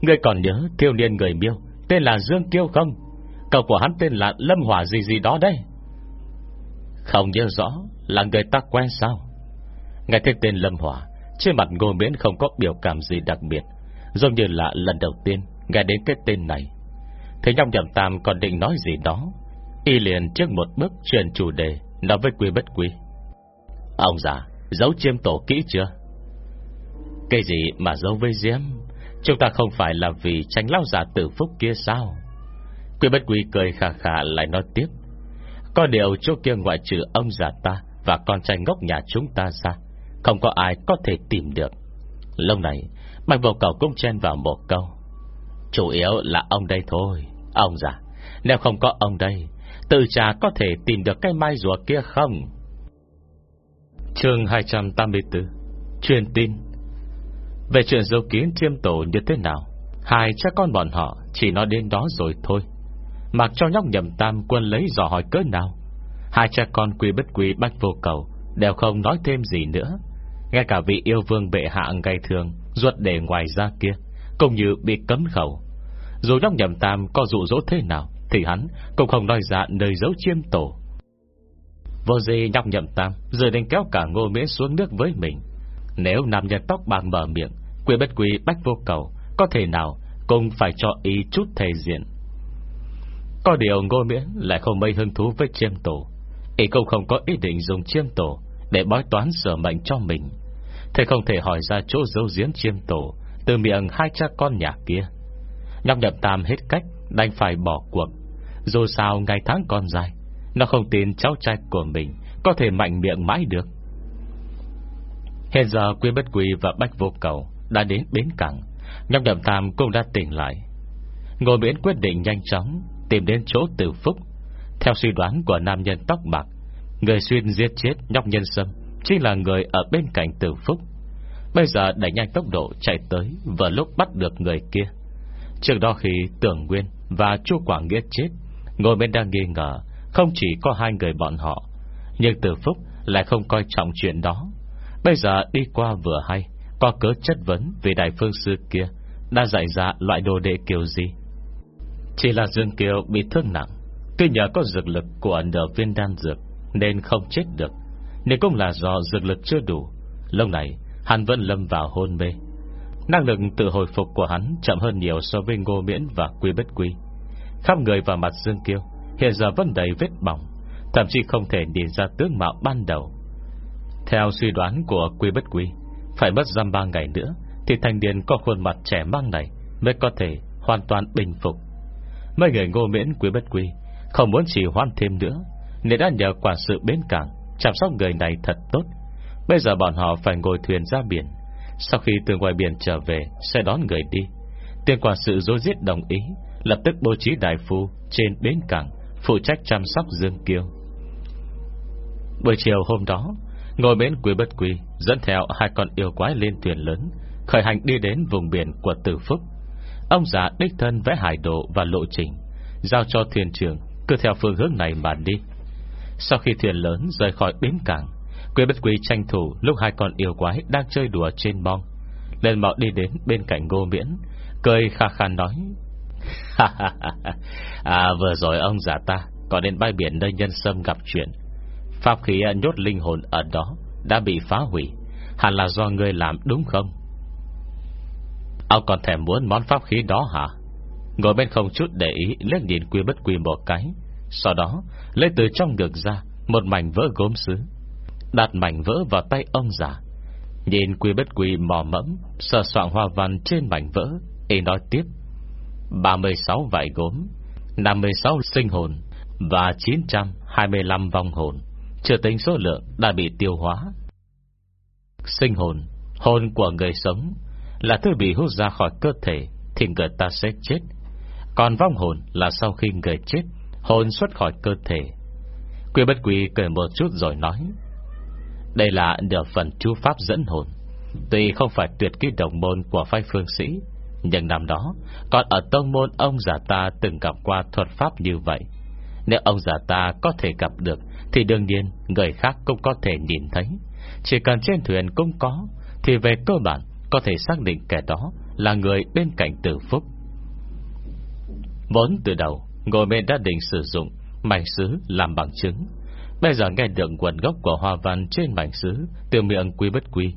Ngươi còn nhớ thiêu niên người miêu Tên là Dương Kiêu không? Cậu của hắn tên là Lâm Hỏa gì gì đó đây không nhớ rõ là người ta quen sao? Nghe thấy tên Lâm Hỏa trên mặt ngô miễn không có biểu cảm gì đặc biệt, Giống như là lần đầu tiên Nghe đến cái tên này. Thế nhong nhậm tam còn định nói gì đó, Y liền trước một bước truyền chủ đề Nói với quý bất quý Ông già, Giấu chiêm tổ kỹ chưa? Cái gì mà giấu với diêm Chúng ta không phải là vì tránh lao giả tử phúc kia sao? Quý bất quý cười khà khà lại nói tiếp. Có điều chỗ kia ngoại trừ ông già ta Và con trai ngốc nhà chúng ta ra không có ai có thể tìm được. Lâu này, Bạch vô cầu cũng chen vào một câu. Chủ yếu là ông đây thôi. Ông già, Nếu không có ông đây, Tự trà có thể tìm được cái mai rùa kia không? Chương 284 Truyền tin. Về chuyện dấu kiến chiêm tổ như thế nào, Hai cha con bọn họ Chỉ nói đến đó rồi thôi. Mặc cho nhóc nhầm tam quân lấy dò hỏi cớ nào, Hai cha con quy bất quy bách vô cầu Đều không nói thêm gì nữa. Ngay cả vị yêu vương bệ hạ gây thường, Ruột để ngoài ra kia, Cũng như bị cấm khẩu. Dù nhóc nhầm tam có dụ dỗ thế nào, Thì hắn cũng không nói ra nơi giấu chiêm tổ. Vô gì nhóc nhầm tam Rồi đến kéo cả ngô miễn xuống nước với mình. Nếu nam nhân tóc bạc mở miệng, Quy bất quy bách vô cầu, Có thể nào cũng phải cho ý chút thể diện. Có điều ngô miễn lại không mấy hứng thú với chiêm tổ. Ý cũng không có ý định dùng chiêm tổ Để bói toán sửa mệnh cho mình. Thế không thể hỏi ra chỗ dấu giếm chiêm tổ Từ miệng hai cha con nhà kia. Nhóc nhậm tam hết cách, Đành phải bỏ cuộc. Dù sao ngày tháng con dài, Nó không tin cháu trai của mình Có thể mạnh miệng mãi được. Hiện giờ Quy Bất Quy và Bách Vô Cầu Đã đến bến cảng. Nhóc nhậm tam cũng đã tỉnh lại. Ngồi miễn quyết định nhanh chóng Tìm đến chỗ tử phúc. Theo suy đoán của nam nhân tóc bạc, Người xuyên giết chết nhóc nhân sâm Chính là người ở bên cạnh tử phúc. Bây giờ đẩy nhanh tốc độ chạy tới và lúc bắt được người kia. Trước đó khi Tưởng Nguyên Và Chu Quảng Nghĩa chết, Ngồi bên đang nghi ngờ, Không chỉ có hai người bọn họ, Nhưng Tử Phúc lại không coi trọng chuyện đó. Bây giờ đi qua vừa hay, Có cớ chất vấn về đại phương sư kia Đã dạy ra loại đồ đệ kiểu gì. Chỉ là Dương Kiều bị thương nặng, Tuy nhờ có dược lực của nở viên đan dược Nên không chết được. Nên cũng là do dược lực chưa đủ. Lâu này, hắn vẫn lâm vào hôn mê. Năng lực tự hồi phục của hắn Chậm hơn nhiều so với ngô miễn và quy bất quy. Khắp người và mặt Dương Kiêu, Hiện giờ vẫn đầy vết bỏng, Thậm chí không thể nhìn ra tướng mạo ban đầu. Theo suy đoán của quy bất quy, Phải mất giam ba ngày nữa Thì thành điền có khuôn mặt trẻ mang này Mới có thể hoàn toàn bình phục. Mấy người ngô miễn, quy bất quy Không muốn chỉ hoan thêm nữa, Nên đã nhờ quản sự bến cảng Chăm sóc người này thật tốt. Bây giờ bọn họ phải ngồi thuyền ra biển. Sau khi từ ngoài biển trở về, Sẽ đón người đi. Tiền quản sự dối giết đồng ý, Lập tức bố trí đại phu trên bến cảng, Phụ trách chăm sóc Dương Kiêu. Buổi chiều hôm đó, Ngồi bến quý bất quý Dẫn theo hai con yêu quái lên thuyền lớn, Khởi hành đi đến vùng biển của Tử Phúc. Ông già đích thân vẽ hải đồ và lộ trình, Giao cho thuyền trưởng, Cứ theo phương hướng này mà đi. Sau khi thuyền lớn rời khỏi bến cảng Quý bất quý tranh thủ Lúc hai con yêu quái đang chơi đùa trên bong. Lên mạo đi đến bên cạnh ngô miễn, Cười khà khà nói À vừa rồi ông giả ta có đến bãi biển nơi nhân sâm gặp chuyện. Pháp khí nhốt linh hồn ở đó Đã bị phá hủy, Hẳn là do ngươi làm, đúng không? Ông còn thèm muốn món pháp khí đó hả? Ngồi bên không chút để ý, liếc nhìn quy bất quy một cái. Sau đó, lấy từ trong ngực ra, Một mảnh vỡ gốm sứ. Đặt mảnh vỡ vào tay ông già. Nhìn quy bất quy mò mẫm, Sờ soạn hoa văn trên mảnh vỡ, Y nói tiếp. 36 vải gốm 56 sinh hồn Và 925 vong hồn. Chưa tính số lượng đã bị tiêu hóa. Sinh hồn Hồn của người sống, Là thứ bị hút ra khỏi cơ thể Thì người ta sẽ chết. Còn vong hồn là sau khi người chết Hồn xuất khỏi cơ thể. Quy bất quy cười một chút rồi nói, Đây là nửa phần chú pháp dẫn hồn. Tuy không phải tuyệt kỹ đồng môn của phái phương sĩ, nhưng năm đó, Còn ở tông môn ông già ta từng gặp qua thuật pháp như vậy. Nếu ông già ta có thể gặp được, Thì đương nhiên Người khác cũng có thể nhìn thấy. Chỉ cần trên thuyền cũng có, Thì về cơ bản có thể xác định kẻ đó Là người bên cạnh tử phúc. Vốn từ đầu Ngồi bên đã định sử dụng Mảnh sứ làm bằng chứng. Bây giờ nghe được nguồn gốc của hoa văn trên mảnh sứ Từ miệng quý bất quý.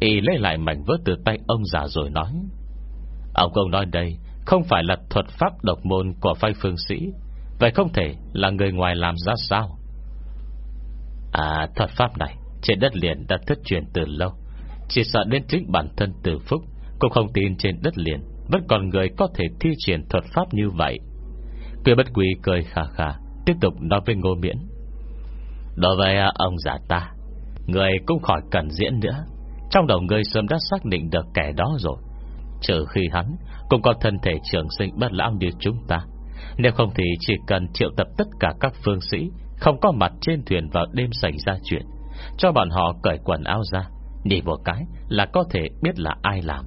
Y lấy lại mảnh vỡ từ tay ông già rồi nói, Ông công nói đây Không phải là thuật pháp độc môn của phái phương sĩ. Vậy không thể là người ngoài làm ra sao? À thuật pháp này Trên đất liền đã thất truyền từ lâu. Chỉ sợ đến chính bản thân từ phúc Cũng không tin trên đất liền. Vẫn còn người có thể thi triển thuật pháp như vậy. Cười bất quý cười khà khà, Tiếp tục nói với ngô miễn. Đối với à, ông giả ta, Người cũng khỏi cần diễn nữa. Trong đầu người sớm đã xác định được kẻ đó rồi. Trừ khi hắn, Cũng có thân thể trường sinh bất lão như chúng ta. Nếu không thì chỉ cần triệu tập tất cả các phương sĩ, Không có mặt trên thuyền vào đêm xảy ra chuyện, Cho bọn họ cởi quần áo ra Nhìn một cái là có thể biết là ai làm.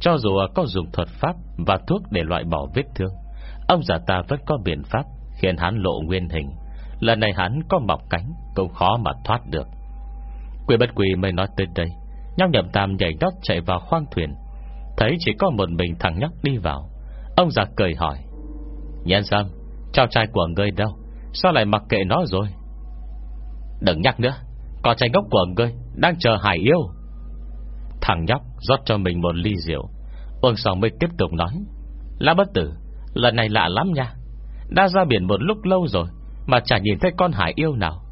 Cho dù có dùng thuật pháp Và thuốc để loại bỏ vết thương Ông già ta vẫn có biện pháp, Khiến hắn lộ nguyên hình. Lần này hắn có mọc cánh, Cũng khó mà thoát được. Quỷ bất quỷ mới nói tới đây, Nhóc nhậm tam nhảy đót chạy vào khoang thuyền. Thấy chỉ có một mình thằng nhóc đi vào, Ông già cười hỏi, Nhân sâm, Cháu trai của ngươi đâu? Sao lại mặc kệ nó rồi? Đừng nhắc nữa, Con trai gốc của ngươi Đang chờ hải yêu. Thằng nhóc rót cho mình một ly rượu, Uống xong mới tiếp tục nói Lá bất tử Lần này lạ lắm nha. Đã ra biển một lúc lâu rồi, Mà chả nhìn thấy con hải yêu nào.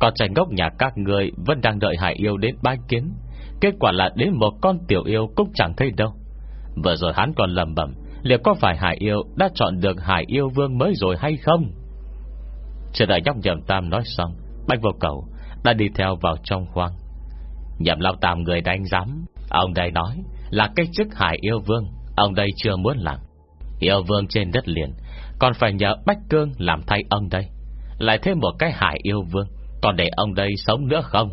Còn trành gốc nhà các người Vẫn đang đợi hải yêu đến bái kiến. Kết quả là đến một con tiểu yêu Cũng chẳng thấy đâu. Vừa rồi hắn còn lầm bẩm, Liệu có phải Hải Yêu đã chọn được Hải Yêu Vương mới rồi hay không? Chờ đợi nhóc nhầm tam nói xong Bạch vô cầu Đã đi theo vào trong khoang. Nhậm lão tam người đánh giám, Ông đây nói là cái chức Hải Yêu Vương, Ông đây chưa muốn làm. Yêu Vương trên đất liền, Còn phải nhờ Bách Cương làm thay ông đây. Lại thêm một cái Hải Yêu Vương, Còn để ông đây sống nữa không?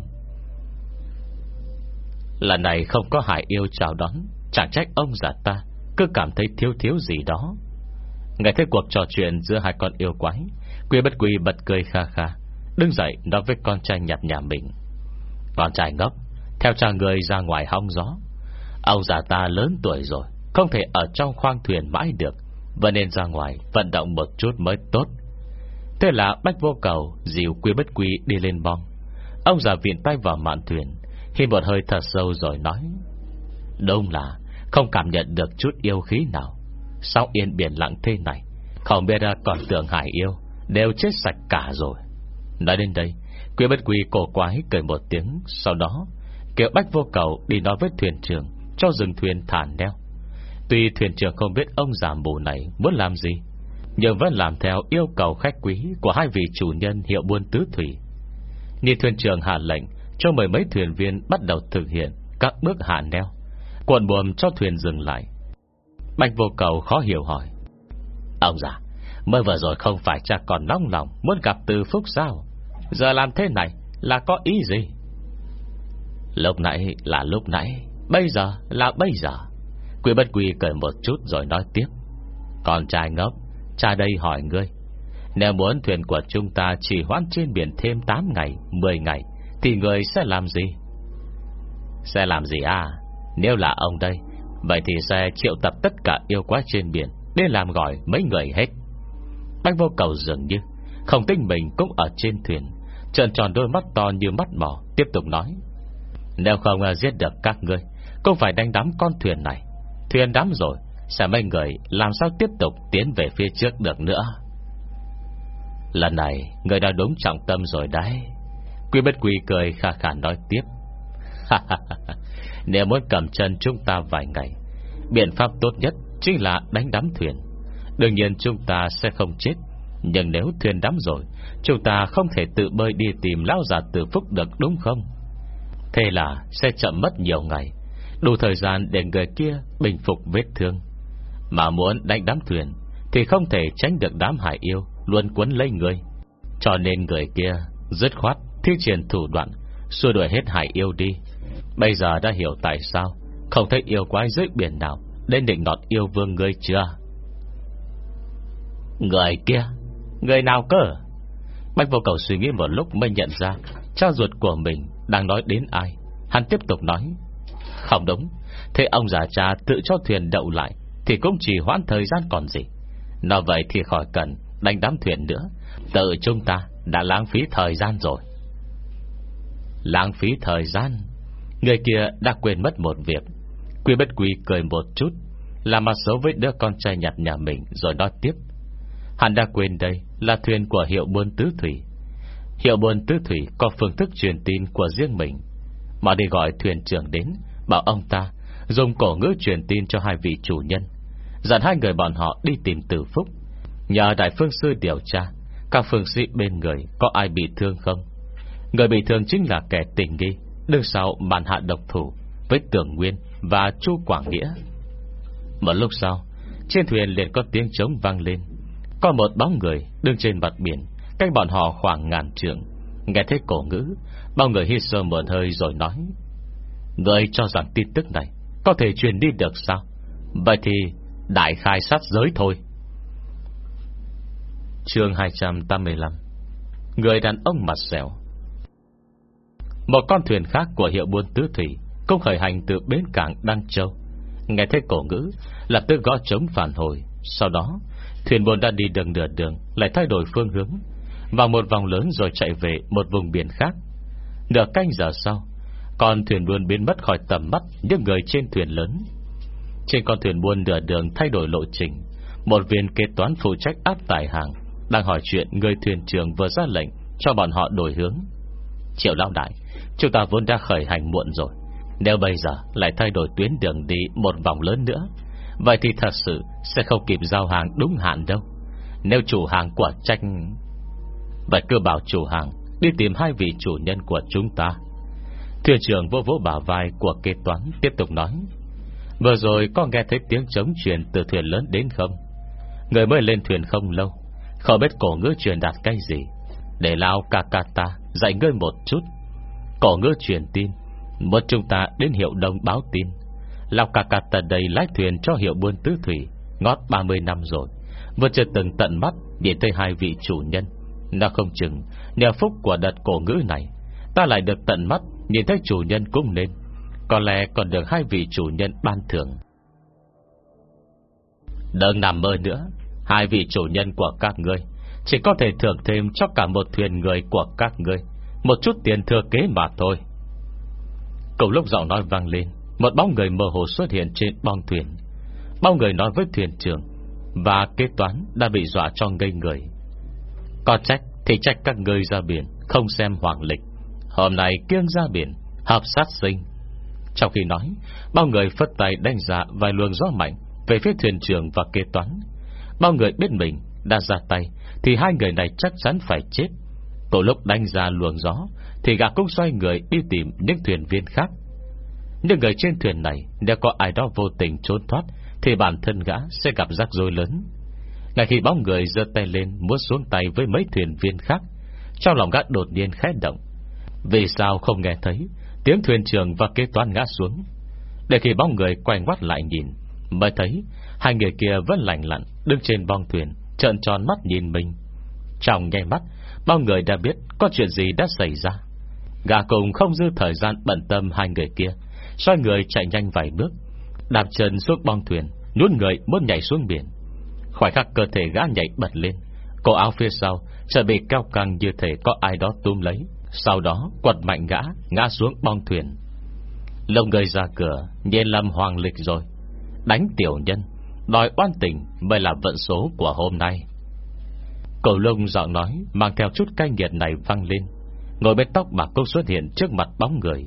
Lần này không có hải yêu chào đón, Chẳng trách ông già ta, Cứ cảm thấy thiếu thiếu gì đó. Ngày thấy cuộc trò chuyện giữa hai con yêu quái, Quy bất quy bật cười kha kha, Đứng dậy nói với con trai nhặt nhà mình. Con trai ngốc, Theo cha người ra ngoài hong gió, Ông già ta lớn tuổi rồi không thể ở trong khoang thuyền mãi được, Và nên ra ngoài vận động một chút mới tốt. Thế là Bách Vô Cầu Dìu Quy Bất Quy đi lên bong. Ông già viện tay vào mạn thuyền Khi một hơi thật sâu rồi nói đông là Không cảm nhận được chút yêu khí nào. Sao yên biển lặng thế này? Không biết còn tưởng hải yêu, Đều chết sạch cả rồi. Nói đến đây, Quy bất quy cổ quái cười một tiếng, Sau đó kêu Bách vô cầu đi nói với thuyền trưởng Cho dừng thuyền thả neo. Tuy thuyền trưởng không biết ông già mù này Muốn làm gì, Nhưng vẫn làm theo yêu cầu khách quý Của hai vị chủ nhân hiệu buôn tứ thủy. Nhìn thuyền trưởng hạ lệnh Cho mười mấy thuyền viên bắt đầu thực hiện Các bước hạ neo, Cuộn buồm cho thuyền dừng lại. Bạch vô cầu khó hiểu hỏi, Ông già, Mới vừa rồi không phải cha còn nóng lòng Muốn gặp từ phúc sao? Giờ làm thế này là có ý gì? Lúc nãy là lúc nãy, Bây giờ là bây giờ. Quy bất quy cười một chút rồi nói tiếp. Con trai ngốc, Cha đây hỏi ngươi, Nếu muốn thuyền của chúng ta chỉ hoãn trên biển thêm 8 ngày 10 ngày, Thì người sẽ làm gì? Sẽ làm gì à? Nếu là ông đây, Vậy thì sẽ triệu tập tất cả yêu quái trên biển Để làm gọi mấy người hết. Bách vô cầu dường như Không tin mình cũng ở trên thuyền Trần tròn đôi mắt to như mắt mỏ, Tiếp tục nói. Nếu không giết được các ngươi, Cũng phải đánh đắm con thuyền này. Thuyền đắm rồi Sẽ mấy người làm sao tiếp tục tiến về phía trước được nữa? Lần này, Người đã đúng trọng tâm rồi đấy. Quy bất quy cười khà khả nói tiếp. Nếu muốn cầm chân chúng ta vài ngày, Biện pháp tốt nhất Chính là đánh đắm thuyền. Đương nhiên chúng ta sẽ không chết, Nhưng nếu thuyền đắm rồi, Chúng ta không thể tự bơi đi tìm Lão già tử phúc được đúng không? Thế là sẽ chậm mất nhiều ngày Đủ thời gian để người kia Bình phục vết thương. Mà muốn đánh đám thuyền, Thì không thể tránh được đám hải yêu Luôn cuốn lấy người. Cho nên người kia dứt khoát Thi triển thủ đoạn, Xua đuổi hết hải yêu đi. Bây giờ đã hiểu tại sao Không thấy yêu quái dưới biển nào Đến định nọt yêu vương ngươi chưa? Người kia, Người nào cơ? Bạch vô cầu suy nghĩ một lúc mới nhận ra Cha ruột của mình đang nói đến ai. Hắn tiếp tục nói không đúng. Thế ông già cha tự cho thuyền đậu lại, Thì cũng chỉ hoãn thời gian còn gì. Nói vậy thì khỏi cần đánh đám thuyền nữa. Tự chúng ta đã lãng phí thời gian rồi. Lãng phí thời gian? Người kia đã quên mất một việc. Quy bất quy cười một chút, Làm mặt xấu với đứa con trai nhặt nhà mình Rồi nói tiếp. Hắn đã quên đây là thuyền của hiệu buôn tứ thủy. Hiệu buôn tứ thủy Có phương thức truyền tin của riêng mình. Mà đi gọi thuyền trưởng đến Bảo ông ta, dùng cổ ngữ truyền tin cho hai vị chủ nhân. Dặn hai người bọn họ đi tìm tử phúc. Nhờ đại phương sư điều tra, Các phương sĩ bên người Có ai bị thương không? Người bị thương chính là kẻ tình nghi, đứng sau màn hạ độc thủ Với tưởng nguyên và chu Quảng Nghĩa. Một lúc sau, Trên thuyền liền có tiếng trống vang lên. Có một bóng người đứng trên mặt biển, Cách bọn họ khoảng ngàn trượng. Nghe thấy cổ ngữ, Bao người hít sơ mượn hơi rồi nói Người cho rằng tin tức này Có thể truyền đi được sao? Vậy thì đại khai sát giới thôi. Chương 285 Người đàn ông mặt xẻo Một con thuyền khác của hiệu buôn tứ thủy Cũng khởi hành từ bến cảng Đăng Châu. Nghe thấy cổ ngữ, Lập tức gõ trống phản hồi. Sau đó, Thuyền buôn đã đi đường nửa đường, Lại thay đổi phương hướng. Vào một vòng lớn rồi chạy về một vùng biển khác. Nửa canh giờ sau con thuyền buôn biến mất khỏi tầm mắt Những người trên thuyền lớn. Trên con thuyền buôn nửa đường thay đổi lộ trình, Một viên kế toán phụ trách áp tải hàng, Đang hỏi chuyện người thuyền trưởng vừa ra lệnh Cho bọn họ đổi hướng. Triệu lão đại, Chúng ta vốn đã khởi hành muộn rồi, Nếu bây giờ lại thay đổi tuyến đường đi Một vòng lớn nữa, Vậy thì thật sự sẽ không kịp giao hàng đúng hạn đâu. Nếu chủ hàng quả tranh Vậy cứ bảo chủ hàng Đi tìm hai vị chủ nhân của chúng ta. Thuyền trưởng vô vỗ bả vai Của kế toán tiếp tục nói, Vừa rồi có nghe thấy tiếng trống truyền Từ thuyền lớn đến không? Người mới lên thuyền không lâu, Không biết cổ ngữ truyền đạt cái gì. Để lao Kakata dạy ngươi một chút. Cổ ngữ truyền tin Một chúng ta đến hiệu đông báo tin. Lào cà cà đầy lái thuyền cho hiệu buôn tứ thủy, Ngót 30 năm rồi. Vừa chưa từng tận mắt Nhìn thấy hai vị chủ nhân. Nó không chừng, Nhờ phúc của đợt cổ ngữ này, Ta lại được tận mắt Nhìn thấy chủ nhân cũng nên. Có lẽ còn được hai vị chủ nhân ban thưởng. Đừng nằm mơ nữa. Hai vị chủ nhân của các ngươi Chỉ có thể thưởng thêm cho cả một thuyền người của các ngươi. Một chút tiền thừa kế mà thôi. Cùng lúc giọng nói vang lên, Một bóng người mơ hồ xuất hiện trên bong thuyền. Bóng người nói với thuyền trưởng, Và kế toán đã bị dọa cho ngây người. Có trách thì trách các ngươi ra biển, Không xem hoàng lịch. Hôm nay kiêng ra biển Hợp sát sinh. Trong khi nói, Bao người phất tay đánh ra vài luồng gió mạnh Về phía thuyền trưởng và kế toán. Bao người biết mình đã ra tay, Thì hai người này chắc chắn phải chết. Cổ lúc đánh ra luồng gió, Thì gã cũng xoay người đi tìm những thuyền viên khác. Những người trên thuyền này, Nếu có ai đó vô tình trốn thoát, Thì bản thân gã sẽ gặp rắc rối lớn. Ngay khi bóng người giơ tay lên Muốn xuống tay với mấy thuyền viên khác, Trong lòng gã đột nhiên khẽ động vì sao không nghe thấy? Tiếng thuyền trưởng và kế toán ngã xuống. Để khi bóng người quay ngoắt lại nhìn, Mới thấy Hai người kia vẫn lạnh lặn Đứng trên bong thuyền, Trợn tròn mắt nhìn mình. Trong nháy mắt, Bao người đã biết có chuyện gì đã xảy ra. Gà cùng không dư thời gian bận tâm hai người kia, Xoay người chạy nhanh vài bước, Đạp chân xuống bong thuyền, Nhún người muốn nhảy xuống biển. Khoảnh khắc cơ thể gã nhảy bật lên, Cổ áo phía sau Trở bị cao căng như thể có ai đó túm lấy. Sau đó, quật mạnh gã Ngã xuống bong thuyền. Lông người ra cửa, Nhìn lầm hoàng lịch rồi. Đánh tiểu nhân, Đòi oan tình mới là vận số của hôm nay. Cầu lông giọng nói Mang theo chút cay nghiệt này văng lên. Ngồi bên tóc bạc cũng xuất hiện trước mặt bóng người.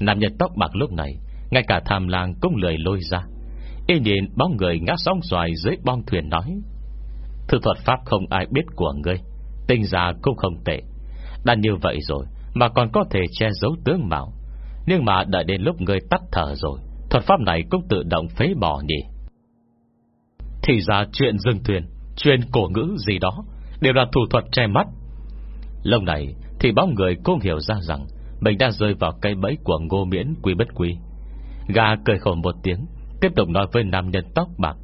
Nam nhân tóc bạc lúc này, Ngay cả tham làng cũng lười lôi ra. Y nhìn bóng người ngã sóng xoài Dưới bong thuyền nói, Thư thuật pháp không ai biết của ngươi Tinh già cũng không tệ. Đã như vậy rồi, Mà còn có thể che giấu tướng mạo. Nhưng mà đợi đến lúc người tắt thở rồi, Thuật pháp này cũng tự động phế bỏ nhỉ Thì ra chuyện dừng thuyền, Chuyện cổ ngữ gì đó, Đều là thủ thuật che mắt. Lâu này, thì bóng người cũng hiểu ra rằng, Mình đã rơi vào cây bẫy của ngô miễn quý bất quý Gà cười khổ một tiếng, Tiếp tục nói với nam nhân tóc bạc.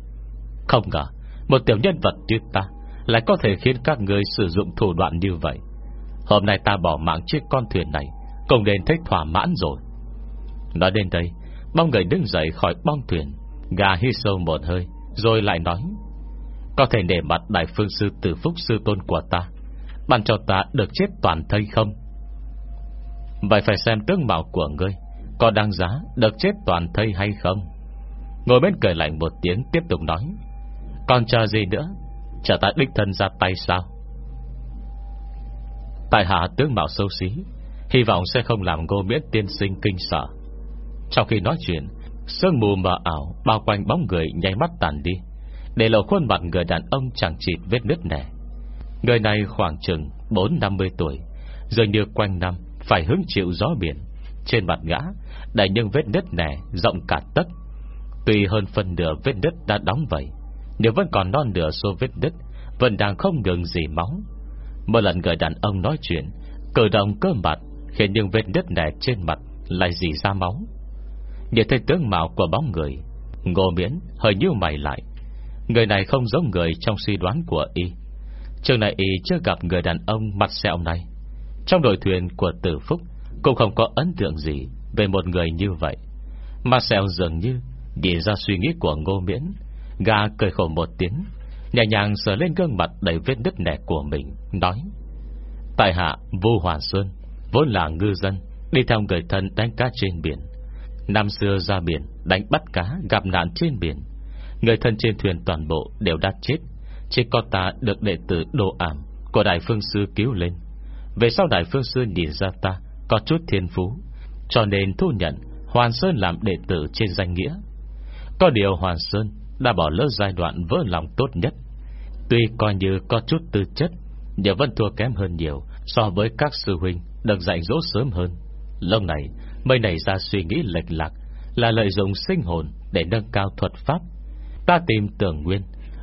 Không ngờ, Một tiểu nhân vật như ta Lại có thể khiến các người sử dụng thủ đoạn như vậy. Hôm nay ta bỏ mạng chiếc con thuyền này Cũng đến thích thỏa mãn rồi. Nói đến đây Bong người đứng dậy khỏi bong thuyền, Gà hít sâu một hơi, Rồi lại nói, Có thể để mặt đại phương sư tử phúc sư tôn của ta Bạn cho ta được chết toàn thây không? Vậy phải xem tướng mạo của ngươi, Có đáng giá được chết toàn thây hay không? Ngồi bên cười lạnh một tiếng Tiếp tục nói, Còn chờ gì nữa? Chờ ta đích thân ra tay sao? Tại hạ tướng mạo xấu xí, Hy vọng sẽ không làm ngô miễn tiên sinh kinh sợ. Trong khi nói chuyện, Sương mù mờ ảo Bao quanh bóng người nháy mắt tàn đi, Để lộ khuôn mặt người đàn ông chẳng chịt vết nứt nẻ. Người này khoảng chừng 4-50 tuổi, Dường như quanh năm Phải hứng chịu gió biển. Trên mặt gã Đầy những vết nứt nẻ, rộng cả tất. Tuy hơn phần nửa vết nứt đã đóng vậy Nhưng vẫn còn non nửa số vết nứt, Vẫn đang không ngừng gì máu. Một lần người đàn ông nói chuyện, Cử động cơ mặt Khiến những vết nứt nẻ trên mặt Lại dì ra máu. Nhìn thấy tướng mạo của bóng người, Ngô miễn hơi nhíu mày lại. Người này không giống người trong suy đoán của y. Trước này y chưa gặp người đàn ông mặt sẹo này. Trong đội thuyền của tử phúc Cũng không có ấn tượng gì Về một người như vậy. Mặt sẹo dường như Nhìn ra suy nghĩ của ngô miễn Gà cười khổ một tiếng. Nhẹ nhàng sờ lên gương mặt đầy vết đứt nẻ của mình, Nói, Tại hạ vô Hòa Xuân Vốn là ngư dân, Đi theo người thân đánh cá trên biển. Năm xưa ra biển, đánh bắt cá, Gặp nạn trên biển. Người thân trên thuyền toàn bộ đều đã chết, Chỉ có ta được đệ tử đồ ảm Của Đại Phương Sư cứu lên. Về sau Đại Phương Sư nhìn ra ta Có chút thiên phú, Cho nên thu nhận Hoàn Sơn làm đệ tử trên danh nghĩa. Có điều Hoàn Sơn Đã bỏ lỡ giai đoạn vỡ lòng tốt nhất Tuy coi như có chút tư chất, Nhưng vẫn thua kém hơn nhiều So với các sư huynh, Được dạy dỗ sớm hơn. Lâu này mới nảy ra suy nghĩ lệch lạc Là lợi dụng sinh hồn Để nâng cao thuật pháp. Ta tìm tưởng nguyên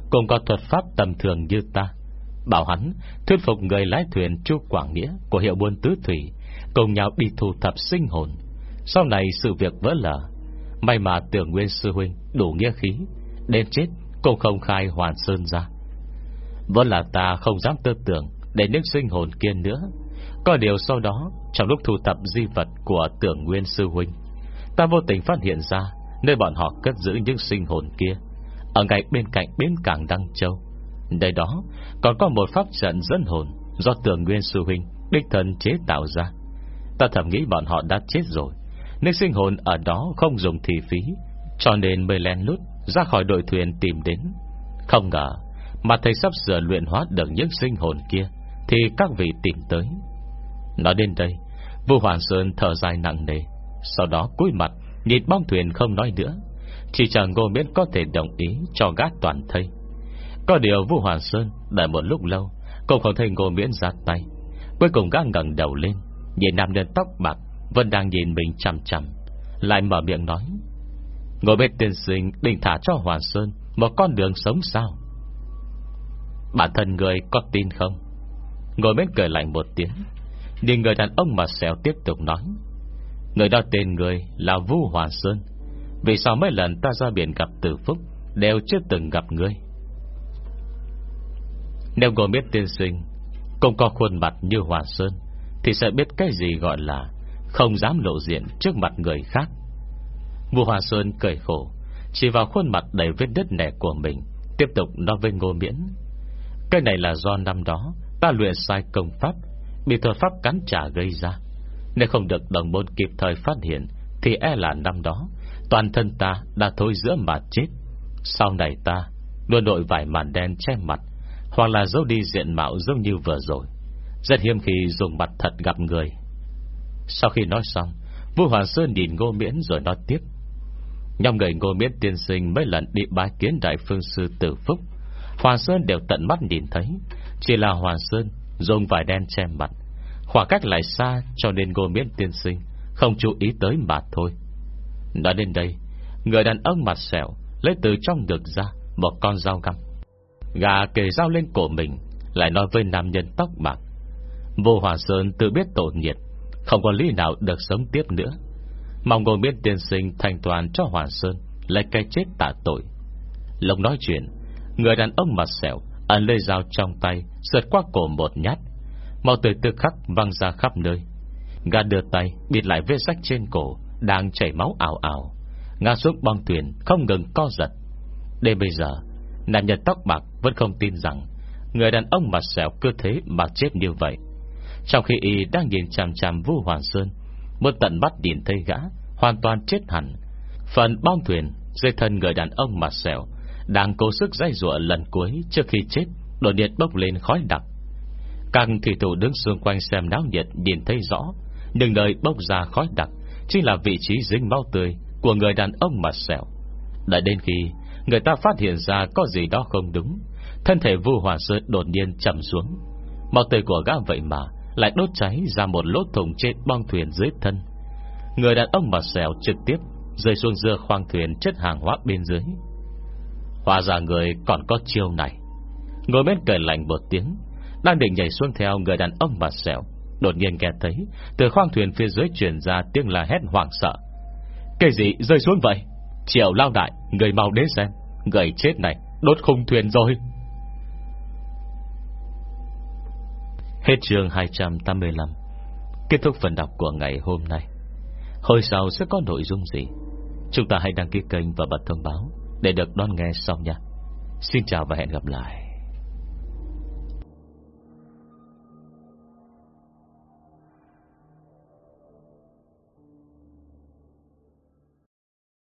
Cùng có thuật pháp tầm thường như ta. Bảo hắn thuyết phục người lái thuyền Chu Quảng Nghĩa Của hiệu buôn tứ thủy Cùng nhau đi thu thập sinh hồn. Sau này sự việc vỡ lở, May mà tưởng nguyên sư huynh Đủ nghĩa khí, Đến chết cũng không khai hoàn sơn ra. Vẫn là ta không dám tư tưởng Để những sinh hồn kia nữa. Có điều sau đó, Trong lúc thu tập di vật của tưởng nguyên sư huynh, Ta vô tình phát hiện ra Nơi bọn họ cất giữ những sinh hồn kia, Ở ngay bên cạnh bến cảng Đăng Châu. Đây đó Còn có một pháp trận dẫn hồn Do tưởng nguyên sư huynh Đích thân chế tạo ra. Ta thầm nghĩ bọn họ đã chết rồi Nên sinh hồn ở đó không dùng thị phí, Cho nên mới len lút Ra khỏi đội thuyền tìm đến. Không ngờ mà thầy sắp sửa luyện hóa được những sinh hồn kia, Thì các vị tìm tới. Nói đến đây Vua Hoàng Sơn thở dài nặng nề, Sau đó cúi mặt, Nhìn bong thuyền không nói nữa, Chỉ chờ Ngô Miễn có thể đồng ý Cho gác toàn thây. Có điều Vua Hoàng Sơn đợi một lúc lâu, Cũng không thấy Ngô Miễn ra tay. Cuối cùng gác ngẩng đầu lên, Nhìn nam nhân tóc bạc Vẫn đang nhìn mình chằm chằm, Lại mở miệng nói, Ngô Miễn tiên sinh định thả cho Hoàng Sơn Một con đường sống sao? Bản thân người có tin không? Ngồi bên cười lạnh một tiếng. Nhìn người đàn ông mà xèo tiếp tục nói. Người đó tên người là Vu Hòa Sơn. Vì sao mấy lần ta ra biển gặp Tử Phúc, Đều chưa từng gặp người Nếu ngồi biết tiên sinh Cũng có khuôn mặt như Hòa Sơn, Thì sẽ biết cái gì gọi là Không dám lộ diện trước mặt người khác. Vũ Hòa Sơn cười khổ, Chỉ vào khuôn mặt đầy vết đất nẻ của mình, Tiếp tục nói với Ngô Miễn. Cái này là do năm đó, Ta luyện sai công pháp, Bị thuật pháp cắn trả gây ra. Nếu không được đồng môn kịp thời phát hiện, Thì e là năm đó, Toàn thân ta đã thôi giữa mà chết. Sau này ta Luôn đội vải màn đen che mặt, Hoặc là giấu đi diện mạo giống như vừa rồi. Rất hiếm khi dùng mặt thật gặp người. Sau khi nói xong Vua Hoàng Sơn nhìn Ngô Miễn rồi nói tiếp. Nhóm người ngô Miễn tiên sinh Mấy lần đi bái kiến đại phương sư tử phúc Hoàng Sơn đều tận mắt nhìn thấy. Chỉ là Hoàng Sơn, Dùng vải đen che mặt. Khoảng cách lại xa cho nên ngô miễn tiên sinh Không chú ý tới mà thôi. Nói đến đây, Người đàn ông mặt sẹo Lấy từ trong được ra một con dao găm. Gà kề dao lên cổ mình, Lại nói với nam nhân tóc bạc. Vô Hoàng Sơn tự biết tổ nhiệt Không có lý nào được sống tiếp nữa. Mong ngồi miễn tiên sinh thành toàn cho Hoàng Sơn, Lấy cái chết tạ tội. Lông nói chuyện Người đàn ông mặt sẹo, Ấn lê dao trong tay, Sượt qua cổ một nhát. Màu tươi tư khắc văng ra khắp nơi. Gà đưa tay bịt lại vết sách trên cổ, Đang chảy máu ảo ảo Ngã xuống bong thuyền không ngừng co giật. Đến bây giờ, Nạn nhân tóc bạc vẫn không tin rằng Người đàn ông mặt sẹo cơ thế mà chết như vậy. Trong khi y đang nhìn chằm chằm Vu Hoàng Sơn Một tận mắt nhìn thấy gã, Hoàn toàn chết hẳn. Phần bong thuyền Dây thân người đàn ông mặt sẹo đang cố sức dây rụa lần cuối Trước khi chết, Đột nhiên bốc lên khói đặc. Càng thủy thủ đứng xung quanh xem náo nhiệt, Nhìn thấy rõ, Nhưng nơi bốc ra khói đặc Chính là vị trí dính máu tươi Của người đàn ông mặt sẹo. Đợi đến khi Người ta phát hiện ra có gì đó không đúng, Thân thể vu hòa sơn đột nhiên chậm xuống. Máu tươi của gã vậy mà lại đốt cháy ra một lốt thùng trên bong thuyền dưới thân. Người đàn ông mặt sẹo trực tiếp Rơi xuống dưa khoang thuyền chất hàng hóa bên dưới. Hòa ra người còn có chiêu này. Ngồi bên cười lạnh một tiếng, Đang định nhảy xuống theo người đàn ông mặt xẻo. Đột nhiên nghe thấy, Từ khoang thuyền phía dưới truyền ra tiếng là hét hoảng sợ. Cái gì rơi xuống vậy? Triệu lao đại, Người mau đến xem. Người chết này, đốt khung thuyền rồi. Hết chương 285 Kết thúc phần đọc của ngày hôm nay. Hồi sau sẽ có nội dung gì? Chúng ta hãy đăng ký kênh và bật thông báo. Để được đón nghe sau nha. Xin chào và hẹn gặp lại.